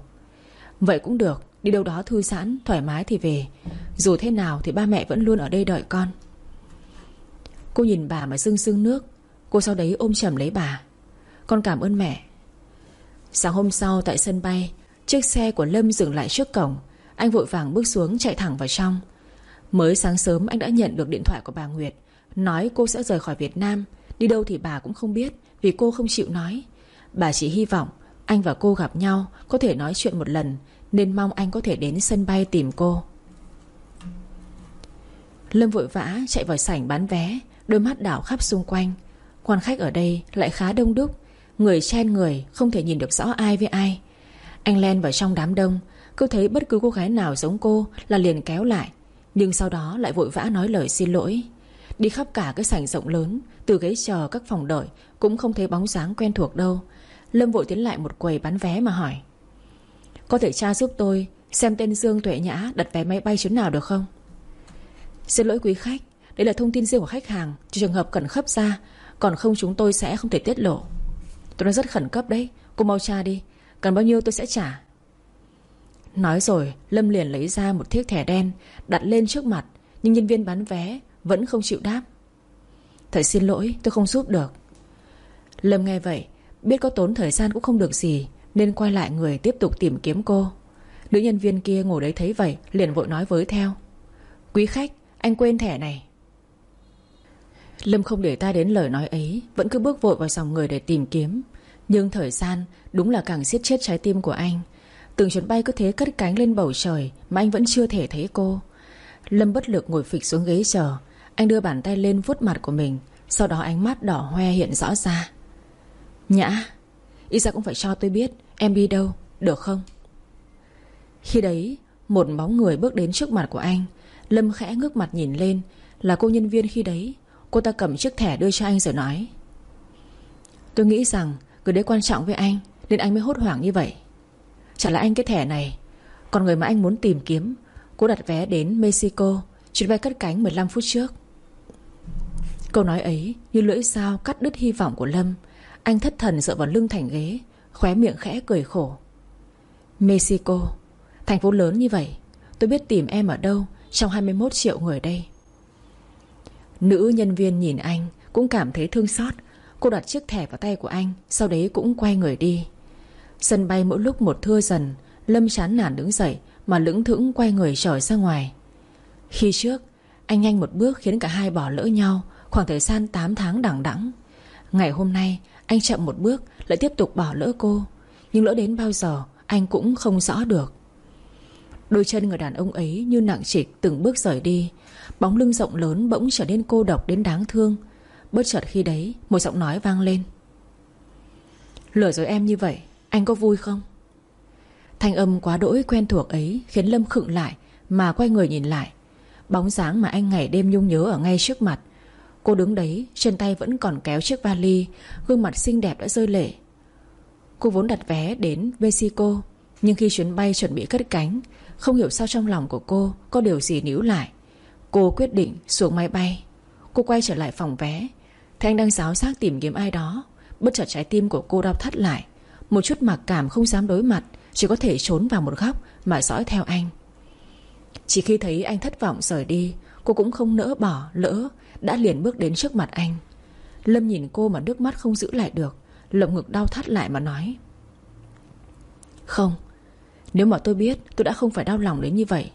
Vậy cũng được Đi đâu đó thư giãn, thoải mái thì về. Dù thế nào thì ba mẹ vẫn luôn ở đây đợi con. Cô nhìn bà mà rưng rưng nước. Cô sau đấy ôm chầm lấy bà. Con cảm ơn mẹ. Sáng hôm sau tại sân bay Chiếc xe của Lâm dừng lại trước cổng. Anh vội vàng bước xuống chạy thẳng vào trong. Mới sáng sớm, anh đã nhận được điện thoại của bà Nguyệt, Nói cô sẽ rời khỏi Việt Nam. Đi đâu thì bà cũng không biết, Vì cô không chịu nói. Bà chỉ hy vọng anh và cô gặp nhau, Có thể nói chuyện một lần, Nên mong anh có thể đến sân bay tìm cô. Lâm vội vã chạy vào sảnh bán vé, Đôi mắt đảo khắp xung quanh. Quan khách ở đây lại khá đông đúc, Người chen người, không thể nhìn được rõ ai với ai. Anh len vào trong đám đông. Cứ thấy bất cứ cô gái nào giống cô Là liền kéo lại. Nhưng sau đó lại vội vã nói lời xin lỗi. Đi khắp cả cái sảnh rộng lớn, Từ ghế chờ các phòng đợi, Cũng không thấy bóng dáng quen thuộc đâu. Lâm vội tiến lại một quầy bán vé mà hỏi, Có thể tra giúp tôi Xem tên Dương Tuệ Nhã đặt vé máy bay chuyến nào được không? Xin lỗi quý khách, Đây là thông tin riêng của khách hàng. Trường hợp cần khấp ra, Còn không chúng tôi sẽ không thể tiết lộ. Tôi đang rất khẩn cấp đấy, Cô mau tra đi. Cần bao nhiêu tôi sẽ trả. Nói rồi, Lâm liền lấy ra một chiếc thẻ đen, Đặt lên trước mặt, Nhưng nhân viên bán vé Vẫn không chịu đáp. Thật xin lỗi, tôi không giúp được. Lâm nghe vậy, Biết có tốn thời gian cũng không được gì, Nên quay lại người tiếp tục tìm kiếm cô. Nữ nhân viên kia ngồi đấy thấy vậy, Liền vội nói với theo. Quý khách, anh quên thẻ này. Lâm không để ta đến lời nói ấy, Vẫn cứ bước vội vào dòng người để tìm kiếm. Nhưng thời gian đúng là càng siết chết trái tim của anh. Từng chuyến bay cứ thế cất cánh lên bầu trời Mà anh vẫn chưa thể thấy cô. Lâm bất lực ngồi phịch xuống ghế chờ. Anh đưa bàn tay lên vuốt mặt của mình. Sau đó ánh mắt đỏ hoe hiện rõ ra. Nhã Ý ra cũng phải cho tôi biết Em đi đâu, được không? Khi đấy Một bóng người bước đến trước mặt của anh. Lâm khẽ ngước mặt nhìn lên. Là cô nhân viên khi đấy. Cô ta cầm chiếc thẻ đưa cho anh rồi nói. Tôi nghĩ rằng Người đấy quan trọng với anh, Nên anh mới hốt hoảng như vậy. Chẳng là anh cái thẻ này Còn người mà anh muốn tìm kiếm Cô đặt vé đến Mexico, Chuyến bay cất cánh 15 phút trước. Câu nói ấy như lưỡi dao cắt đứt hy vọng của Lâm. Anh thất thần dựa vào lưng thành ghế, Khóe miệng khẽ cười khổ. Mexico, Thành phố lớn như vậy, Tôi biết tìm em ở đâu Trong 21 triệu người đây. Nữ nhân viên nhìn anh Cũng cảm thấy thương xót. Cô đặt chiếc thẻ vào tay của anh, Sau đấy cũng quay người đi. Sân bay mỗi lúc một thưa dần, Lâm chán nản đứng dậy Mà lững thững quay người trở ra ngoài. Khi trước, Anh nhanh một bước khiến cả hai bỏ lỡ nhau Khoảng thời gian 8 tháng đẳng đẵng. Ngày hôm nay, Anh chậm một bước Lại tiếp tục bỏ lỡ cô, Nhưng lỡ đến bao giờ, Anh cũng không rõ được. Đôi chân người đàn ông ấy như nặng trịch Từng bước rời đi, Bóng lưng rộng lớn bỗng trở nên cô độc đến đáng thương Bất chợt khi đấy, Một giọng nói vang lên. Lừa dối em như vậy, Anh có vui không? Thanh âm quá đỗi quen thuộc ấy Khiến Lâm khựng lại Mà quay người nhìn lại. Bóng dáng mà anh ngày đêm nhung nhớ ở ngay trước mặt. Cô đứng đấy, Trên tay vẫn còn kéo chiếc vali, Gương mặt xinh đẹp đã rơi lệ. Cô vốn đặt vé đến Mexico, Nhưng khi chuyến bay chuẩn bị cất cánh, Không hiểu sao trong lòng của cô Có điều gì níu lại. Cô quyết định xuống máy bay. Cô quay trở lại phòng vé Thanh đang giáo giác tìm kiếm ai đó. Bất chợt trái tim của cô đau thắt lại. Một chút mặc cảm không dám đối mặt, Chỉ có thể trốn vào một góc Mà dõi theo anh. Chỉ khi thấy anh thất vọng rời đi, Cô cũng không nỡ bỏ, lỡ, Đã liền bước đến trước mặt anh. Lâm nhìn cô mà nước mắt không giữ lại được, Lồng ngực đau thắt lại mà nói, Không, Nếu mà tôi biết tôi đã không phải đau lòng đến như vậy,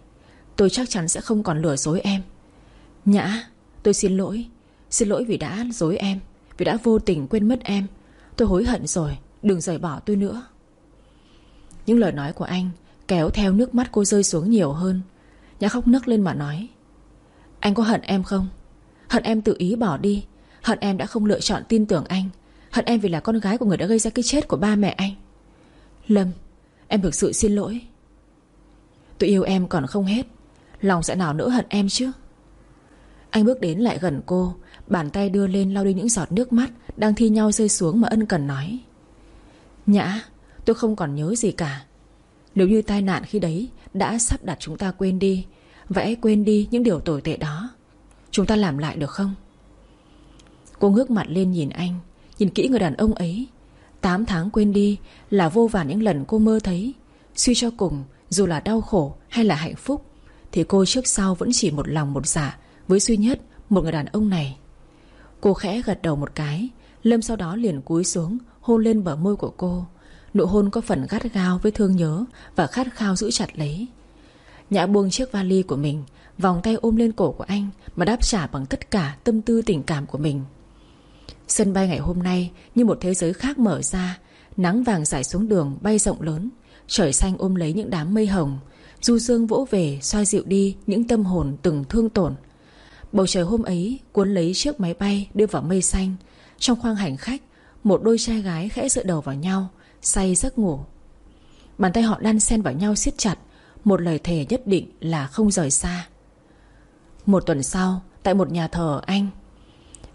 Tôi chắc chắn sẽ không còn lừa dối em. Nhã, Tôi xin lỗi Xin lỗi vì đã dối em, Vì đã vô tình quên mất em. Tôi hối hận rồi, Đừng rời bỏ tôi nữa. Những lời nói của anh Kéo theo nước mắt cô rơi xuống nhiều hơn. Nhã khóc nức lên mà nói, Anh có hận em không? Hận em tự ý bỏ đi. Hận em đã không lựa chọn tin tưởng anh. Hận em vì là con gái của người đã gây ra cái chết của ba mẹ anh. Lâm, Em thực sự xin lỗi. Tôi yêu em còn không hết, Lòng sẽ nào nữa hận em chứ? Anh bước đến lại gần cô, Bàn tay đưa lên lau đi những giọt nước mắt Đang thi nhau rơi xuống mà ân cần nói. Nhã, Tôi không còn nhớ gì cả. Nếu như tai nạn khi đấy Đã sắp đặt chúng ta quên đi, Vậy quên đi những điều tồi tệ đó. Chúng ta làm lại được không? Cô ngước mặt lên nhìn anh, Nhìn kỹ người đàn ông ấy. 8 tháng quên đi là vô vàn những lần cô mơ thấy. Suy cho cùng, Dù là đau khổ hay là hạnh phúc, Thì cô trước sau vẫn chỉ một lòng một dạ với duy nhất, một người đàn ông này. Cô khẽ gật đầu một cái, Lâm sau đó liền cúi xuống, Hôn lên bờ môi của cô. Nụ hôn có phần gắt gao với thương nhớ Và khát khao giữ chặt lấy. Nhã buông chiếc vali của mình, Vòng tay ôm lên cổ của anh Mà đáp trả bằng tất cả tâm tư tình cảm của mình. Sân bay ngày hôm nay Như một thế giới khác mở ra, Nắng vàng rải xuống đường bay rộng lớn, Trời xanh ôm lấy những đám mây hồng, Du dương vỗ về, xoa dịu đi Những tâm hồn từng thương tổn. Bầu trời hôm ấy cuốn lấy chiếc máy bay Đưa vào mây xanh. Trong khoang hành khách, Một đôi trai gái khẽ dựa đầu vào nhau, Say giấc ngủ. Bàn tay họ đan xen vào nhau siết chặt, Một lời thề nhất định là không rời xa. Một tuần sau, Tại một nhà thờ Anh,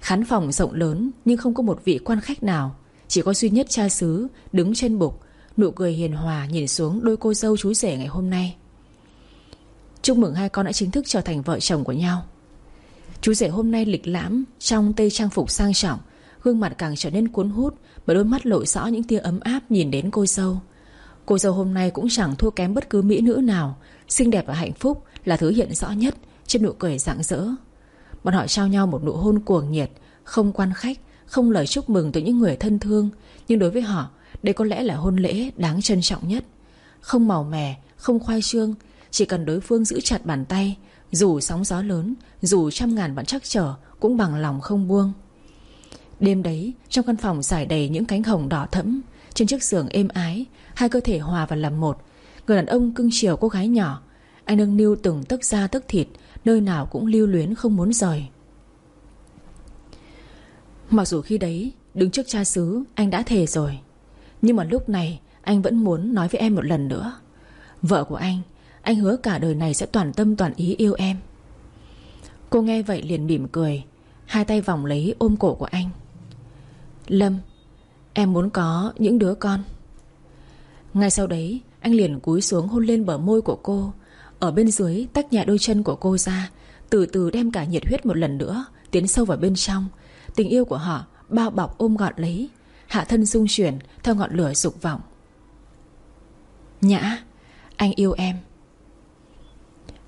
Khán phòng rộng lớn Nhưng không có một vị quan khách nào, Chỉ có duy nhất cha xứ Đứng trên bục, Nụ cười hiền hòa nhìn xuống đôi cô dâu chú rể ngày hôm nay. Chúc mừng hai con đã chính thức trở thành vợ chồng của nhau. Chú rể hôm nay lịch lãm Trong tây trang phục sang trọng, Gương mặt càng trở nên cuốn hút Bởi đôi mắt lộ rõ những tia ấm áp nhìn đến cô dâu. Cô dâu hôm nay cũng chẳng thua kém bất cứ mỹ nữ nào, Xinh đẹp và hạnh phúc Là thứ hiện rõ nhất Trên nụ cười rạng rỡ. Bọn họ trao nhau một nụ hôn cuồng nhiệt, Không quan khách, Không lời chúc mừng từ những người thân thương, Nhưng đối với họ, Đây có lẽ là hôn lễ đáng trân trọng nhất. Không màu mè, Không khoai trương, Chỉ cần đối phương giữ chặt bàn tay dù sóng gió lớn, Dù trăm ngàn vạn chắc trở, Cũng bằng lòng không buông. Đêm đấy, trong căn phòng trải đầy những cánh hồng đỏ thẫm, Trên chiếc giường êm ái, Hai cơ thể hòa và làm một, Người đàn ông cưng chiều cô gái nhỏ, Anh nâng niu từng tấc da tấc thịt, Nơi nào cũng lưu luyến không muốn rời. Mặc dù khi đấy, Đứng trước cha xứ, anh đã thề rồi, Nhưng mà lúc này, Anh vẫn muốn nói với em một lần nữa. Vợ của anh anh hứa cả đời này sẽ toàn tâm toàn ý yêu em. Cô nghe vậy liền mỉm cười, Hai tay vòng lấy ôm cổ của anh. Lâm, Em muốn có những đứa con. Ngay sau đấy, Anh liền cúi xuống hôn lên bờ môi của cô. Ở bên dưới tách nhẹ đôi chân của cô ra, Từ từ đem cả nhiệt huyết một lần nữa Tiến sâu vào bên trong. Tình yêu của họ bao bọc ôm gọn lấy, Hạ thân xung chuyển, theo ngọn lửa dục vọng. Nhã, Anh yêu em.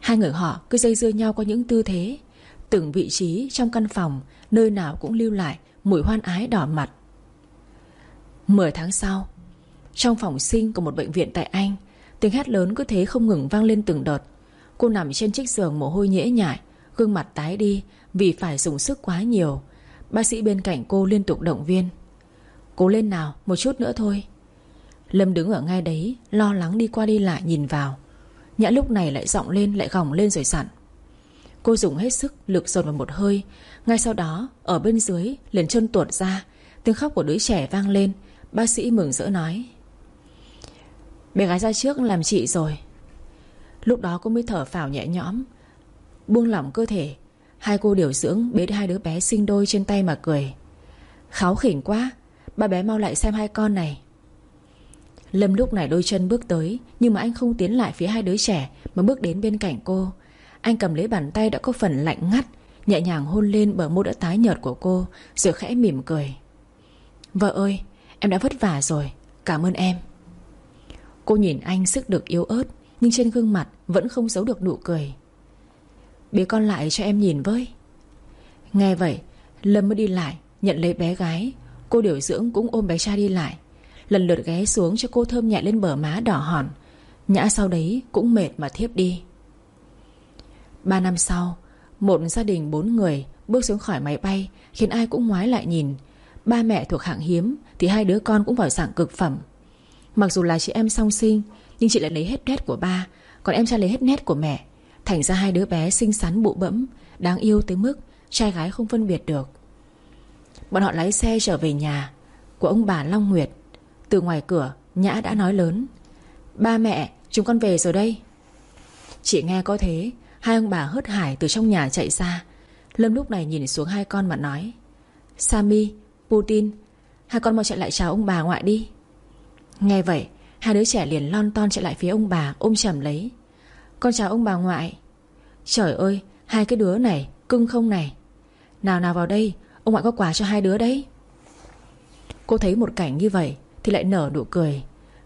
Hai người họ cứ dây dưa nhau qua những tư thế, Từng vị trí trong căn phòng, Nơi nào cũng lưu lại Mùi hoan ái đỏ mặt. Mười tháng sau, Trong phòng sinh của một bệnh viện tại Anh, Tiếng hét lớn cứ thế không ngừng vang lên từng đợt. Cô nằm trên chiếc giường mồ hôi nhễ nhại, Gương mặt tái đi Vì phải dùng sức quá nhiều. Bác sĩ bên cạnh cô liên tục động viên. Cố lên nào, một chút nữa thôi. Lâm đứng ở ngay đấy, Lo lắng đi qua đi lại nhìn vào. Nhã lúc này lại giọng lên, lại gỏng lên rồi sẵn Cô dùng hết sức lực dồn vào một hơi. Ngay sau đó, Ở bên dưới, liền chân tuột ra. Tiếng khóc của đứa trẻ vang lên. Bác sĩ mừng rỡ nói. Bé gái ra trước làm chị rồi. Lúc đó cô mới thở phào nhẹ nhõm. Buông lỏng cơ thể. Hai cô điều dưỡng bế hai đứa bé sinh đôi trên tay mà cười. Kháo khỉnh quá. Ba bé mau lại xem hai con này. Lâm lúc này đôi chân bước tới, Nhưng mà anh không tiến lại phía hai đứa trẻ, Mà bước đến bên cạnh cô. Anh cầm lấy bàn tay đã có phần lạnh ngắt, Nhẹ nhàng hôn lên bờ môi đã tái nhợt của cô, Rồi khẽ mỉm cười. Vợ ơi, em đã vất vả rồi, Cảm ơn em. Cô nhìn anh sức được yếu ớt, Nhưng trên gương mặt vẫn không giấu được nụ cười. Bế con lại cho em nhìn với. Nghe vậy, Lâm mới đi lại, Nhận lấy bé gái. Cô điều dưỡng cũng ôm bé trai đi lại. Lần lượt ghé xuống cho cô thơm nhẹ lên bờ má đỏ hòn. Nhã sau đấy cũng mệt mà thiếp đi. Ba năm sau, Một gia đình bốn người Bước xuống khỏi máy bay, Khiến ai cũng ngoái lại nhìn. Ba mẹ thuộc hạng hiếm Thì hai đứa con cũng vào dạng cực phẩm. Mặc dù là chị em song sinh, Nhưng chị lại lấy hết nét của ba, Còn em trai lấy hết nét của mẹ. Thành ra hai đứa bé xinh xắn bụ bẫm, Đáng yêu tới mức trai gái không phân biệt được. Bọn họ lái xe trở về nhà Của ông bà Long Nguyệt. Từ ngoài cửa Nhã đã nói lớn. Ba mẹ chúng con về rồi đây. Chị nghe có thế Hai ông bà hớt hải từ trong nhà chạy ra. Lâm lúc này nhìn xuống hai con mà nói Sami, Putin Hai con mau chạy lại chào ông bà ngoại đi. Nghe vậy Hai đứa trẻ liền lon ton chạy lại phía ông bà Ôm chầm lấy. Con chào ông bà ngoại. Trời ơi hai cái đứa này cưng không này. Nào nào vào đây Ông ngoại có quà cho hai đứa đấy. Cô thấy một cảnh như vậy thì lại nở nụ cười,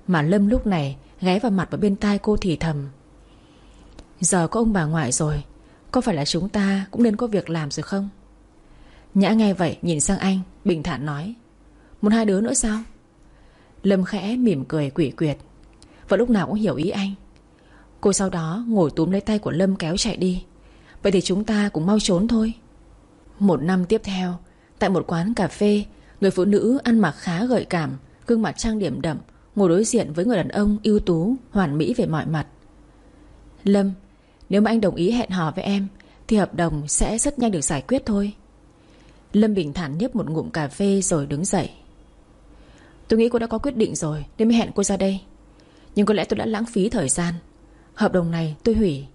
Mà Lâm lúc này ghé vào mặt và bên tai cô thì thầm, Giờ có ông bà ngoại rồi, Có phải là chúng ta cũng nên có việc làm rồi không? Nhã nghe vậy nhìn sang anh, Bình thản nói Một hai đứa nữa sao? Lâm khẽ mỉm cười quỷ quyệt, Và lúc nào cũng hiểu ý anh. Cô sau đó ngồi túm lấy tay của Lâm kéo chạy đi. Vậy thì chúng ta cũng mau trốn thôi. Một năm tiếp theo, Tại một quán cà phê, Người phụ nữ ăn mặc khá gợi cảm Gương mặt trang điểm đậm, Ngồi đối diện với người đàn ông ưu tú, Hoàn mỹ về mọi mặt. Lâm, Nếu mà anh đồng ý hẹn hò với em, Thì hợp đồng sẽ rất nhanh được giải quyết thôi. Lâm bình thản nhấp một ngụm cà phê Rồi đứng dậy. Tôi nghĩ cô đã có quyết định rồi, Nên mới hẹn cô ra đây. Nhưng có lẽ tôi đã lãng phí thời gian. Hợp đồng này tôi hủy,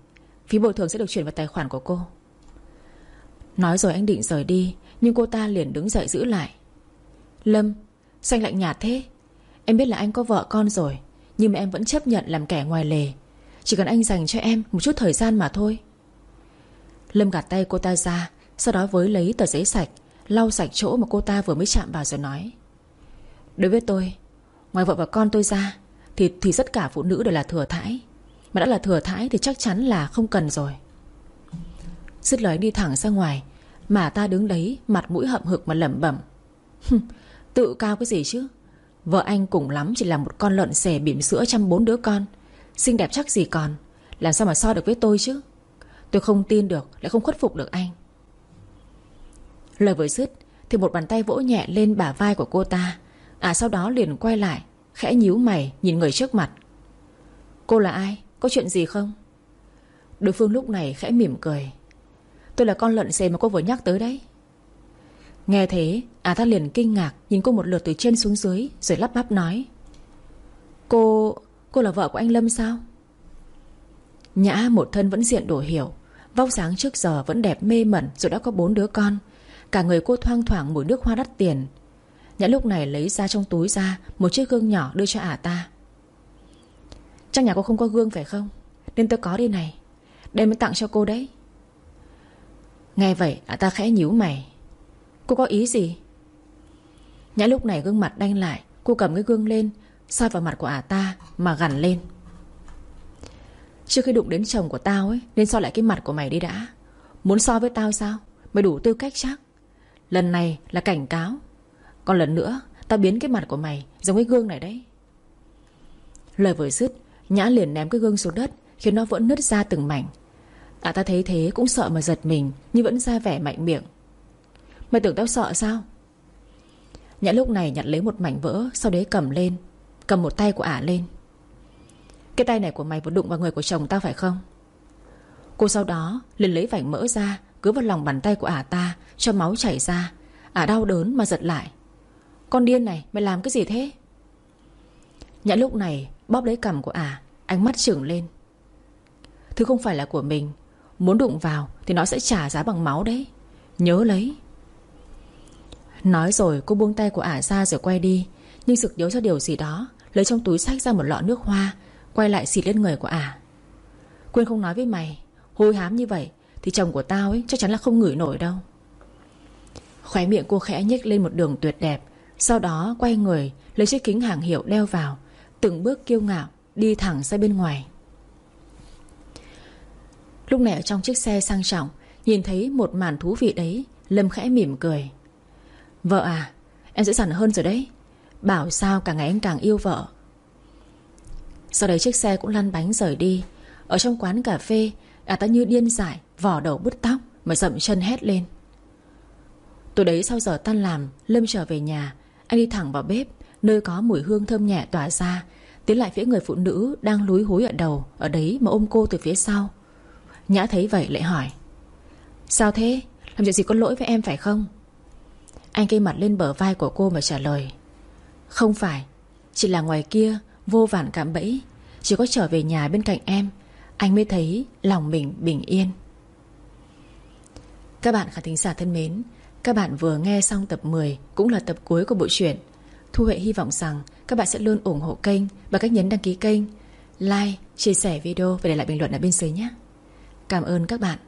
Phí bồi thường sẽ được chuyển vào tài khoản của cô. Nói rồi anh định rời đi, Nhưng cô ta liền đứng dậy giữ lại. Lâm Sao anh lạnh nhạt thế. Em biết là anh có vợ con rồi, Nhưng mà em vẫn chấp nhận làm kẻ ngoài lề. Chỉ cần anh dành cho em một chút thời gian mà thôi. Lâm gạt tay cô ta ra, Sau đó với lấy tờ giấy sạch, Lau sạch chỗ mà cô ta vừa mới chạm vào rồi nói. Đối với tôi, Ngoài vợ và con tôi ra, Thì thì tất cả phụ nữ đều là thừa thãi. Mà đã là thừa thãi thì chắc chắn là không cần rồi. Dứt lời đi thẳng ra ngoài, Mà ta đứng đấy, Mặt mũi hậm hực mà lẩm bẩm. Tự cao cái gì chứ? Vợ anh cũng lắm chỉ là một con lợn xẻ bỉm sữa chăm bốn đứa con. Xinh đẹp chắc gì còn? Làm sao mà so được với tôi chứ? Tôi không tin được, Lại không khuất phục được anh. Lời vừa dứt, Thì một bàn tay vỗ nhẹ lên bả vai của cô ta. À sau đó liền quay lại, Khẽ nhíu mày, nhìn người trước mặt. Cô là ai? Có chuyện gì không? Đối phương lúc này khẽ mỉm cười. Tôi là con lợn xề mà cô vừa nhắc tới đấy. Nghe thế À ta liền kinh ngạc, Nhìn cô một lượt từ trên xuống dưới, Rồi lắp bắp nói. Cô... cô là vợ của anh Lâm sao? Nhã một thân vẫn diện đổ hiểu, Vóc dáng trước giờ vẫn đẹp mê mẩn, Rồi đã có bốn đứa con. Cả người cô thoang thoảng mùi nước hoa đắt tiền. Nhã lúc này lấy ra trong túi ra, Một chiếc gương nhỏ đưa cho ả ta. Trong nhà cô không có gương phải không? Nên tôi có đi này, Đây mới tặng cho cô đấy. Nghe vậy, ả ta khẽ nhíu mày. Cô có ý gì? Nhã lúc này gương mặt đanh lại, Cô cầm cái gương lên, soi vào mặt của ả ta mà gằn lên. Trước khi đụng đến chồng của tao ấy, Nên soi lại cái mặt của mày đi đã. Muốn so với tao sao? Mày đủ tư cách chắc. Lần này là cảnh cáo. Còn lần nữa, Tao biến cái mặt của mày giống cái gương này đấy. Lời vừa dứt, Nhã liền ném cái gương xuống đất, Khiến nó vẫn nứt ra từng mảnh. À ta thấy thế cũng sợ mà giật mình, Nhưng vẫn ra vẻ mạnh miệng. Mày tưởng tao sợ sao? Nhã lúc này nhặt lấy một mảnh vỡ, Sau đấy cầm lên, Cầm một tay của ả lên. Cái tay này của mày vừa đụng vào người của chồng tao phải không? Cô sau đó liền lấy vảnh mỡ ra, Cứ vào lòng bàn tay của ả ta, Cho máu chảy ra. Ả đau đớn mà giật lại. Con điên này, mày làm cái gì thế? Nhã lúc này bóp lấy cầm của ả, Ánh mắt trưởng lên. Thứ không phải là của mình, Muốn đụng vào thì nó sẽ trả giá bằng máu đấy. Nhớ lấy. Nói rồi cô buông tay của ả ra rồi quay đi. Nhưng sực nhớ ra điều gì đó, Lấy trong túi sách ra một lọ nước hoa, Quay lại xịt lên người của ả. Quên không nói với mày, Hôi hám như vậy Thì chồng của tao ấy chắc chắn là không ngửi nổi đâu. Khóe miệng cô khẽ nhếch lên một đường tuyệt đẹp, Sau đó quay người, Lấy chiếc kính hàng hiệu đeo vào, Từng bước kiêu ngạo, Đi thẳng ra bên ngoài. Lúc này ở trong chiếc xe sang trọng, Nhìn thấy một màn thú vị đấy, Lâm khẽ mỉm cười. Vợ à Em dễ dàng hơn rồi đấy. Bảo sao càng ngày anh càng yêu vợ. Sau đấy chiếc xe cũng lăn bánh rời đi. Ở trong quán cà phê À ta như điên dại, Vỏ đầu bứt tóc Mà dậm chân hét lên. Tối đấy sau giờ tan làm, Lâm trở về nhà. Anh đi thẳng vào bếp, Nơi có mùi hương thơm nhẹ tỏa ra. Tiến lại phía người phụ nữ Đang lúi húi ở đầu, Ở đấy mà ôm cô từ phía sau. Nhã thấy vậy lại hỏi, Sao thế? Làm chuyện gì có lỗi với em phải không? Anh cây mặt lên bờ vai của cô mà trả lời. Không phải Chỉ là ngoài kia vô vàn cạm bẫy. Chỉ có trở về nhà bên cạnh em Anh mới thấy lòng mình bình yên. Các bạn khán thính giả thân mến Các bạn vừa nghe xong tập 10 Cũng là tập cuối của bộ truyện. Thu Huệ hy vọng rằng các bạn sẽ luôn ủng hộ kênh Bằng cách nhấn đăng ký kênh Like, chia sẻ video và để lại bình luận ở bên dưới nhé. Cảm ơn các bạn.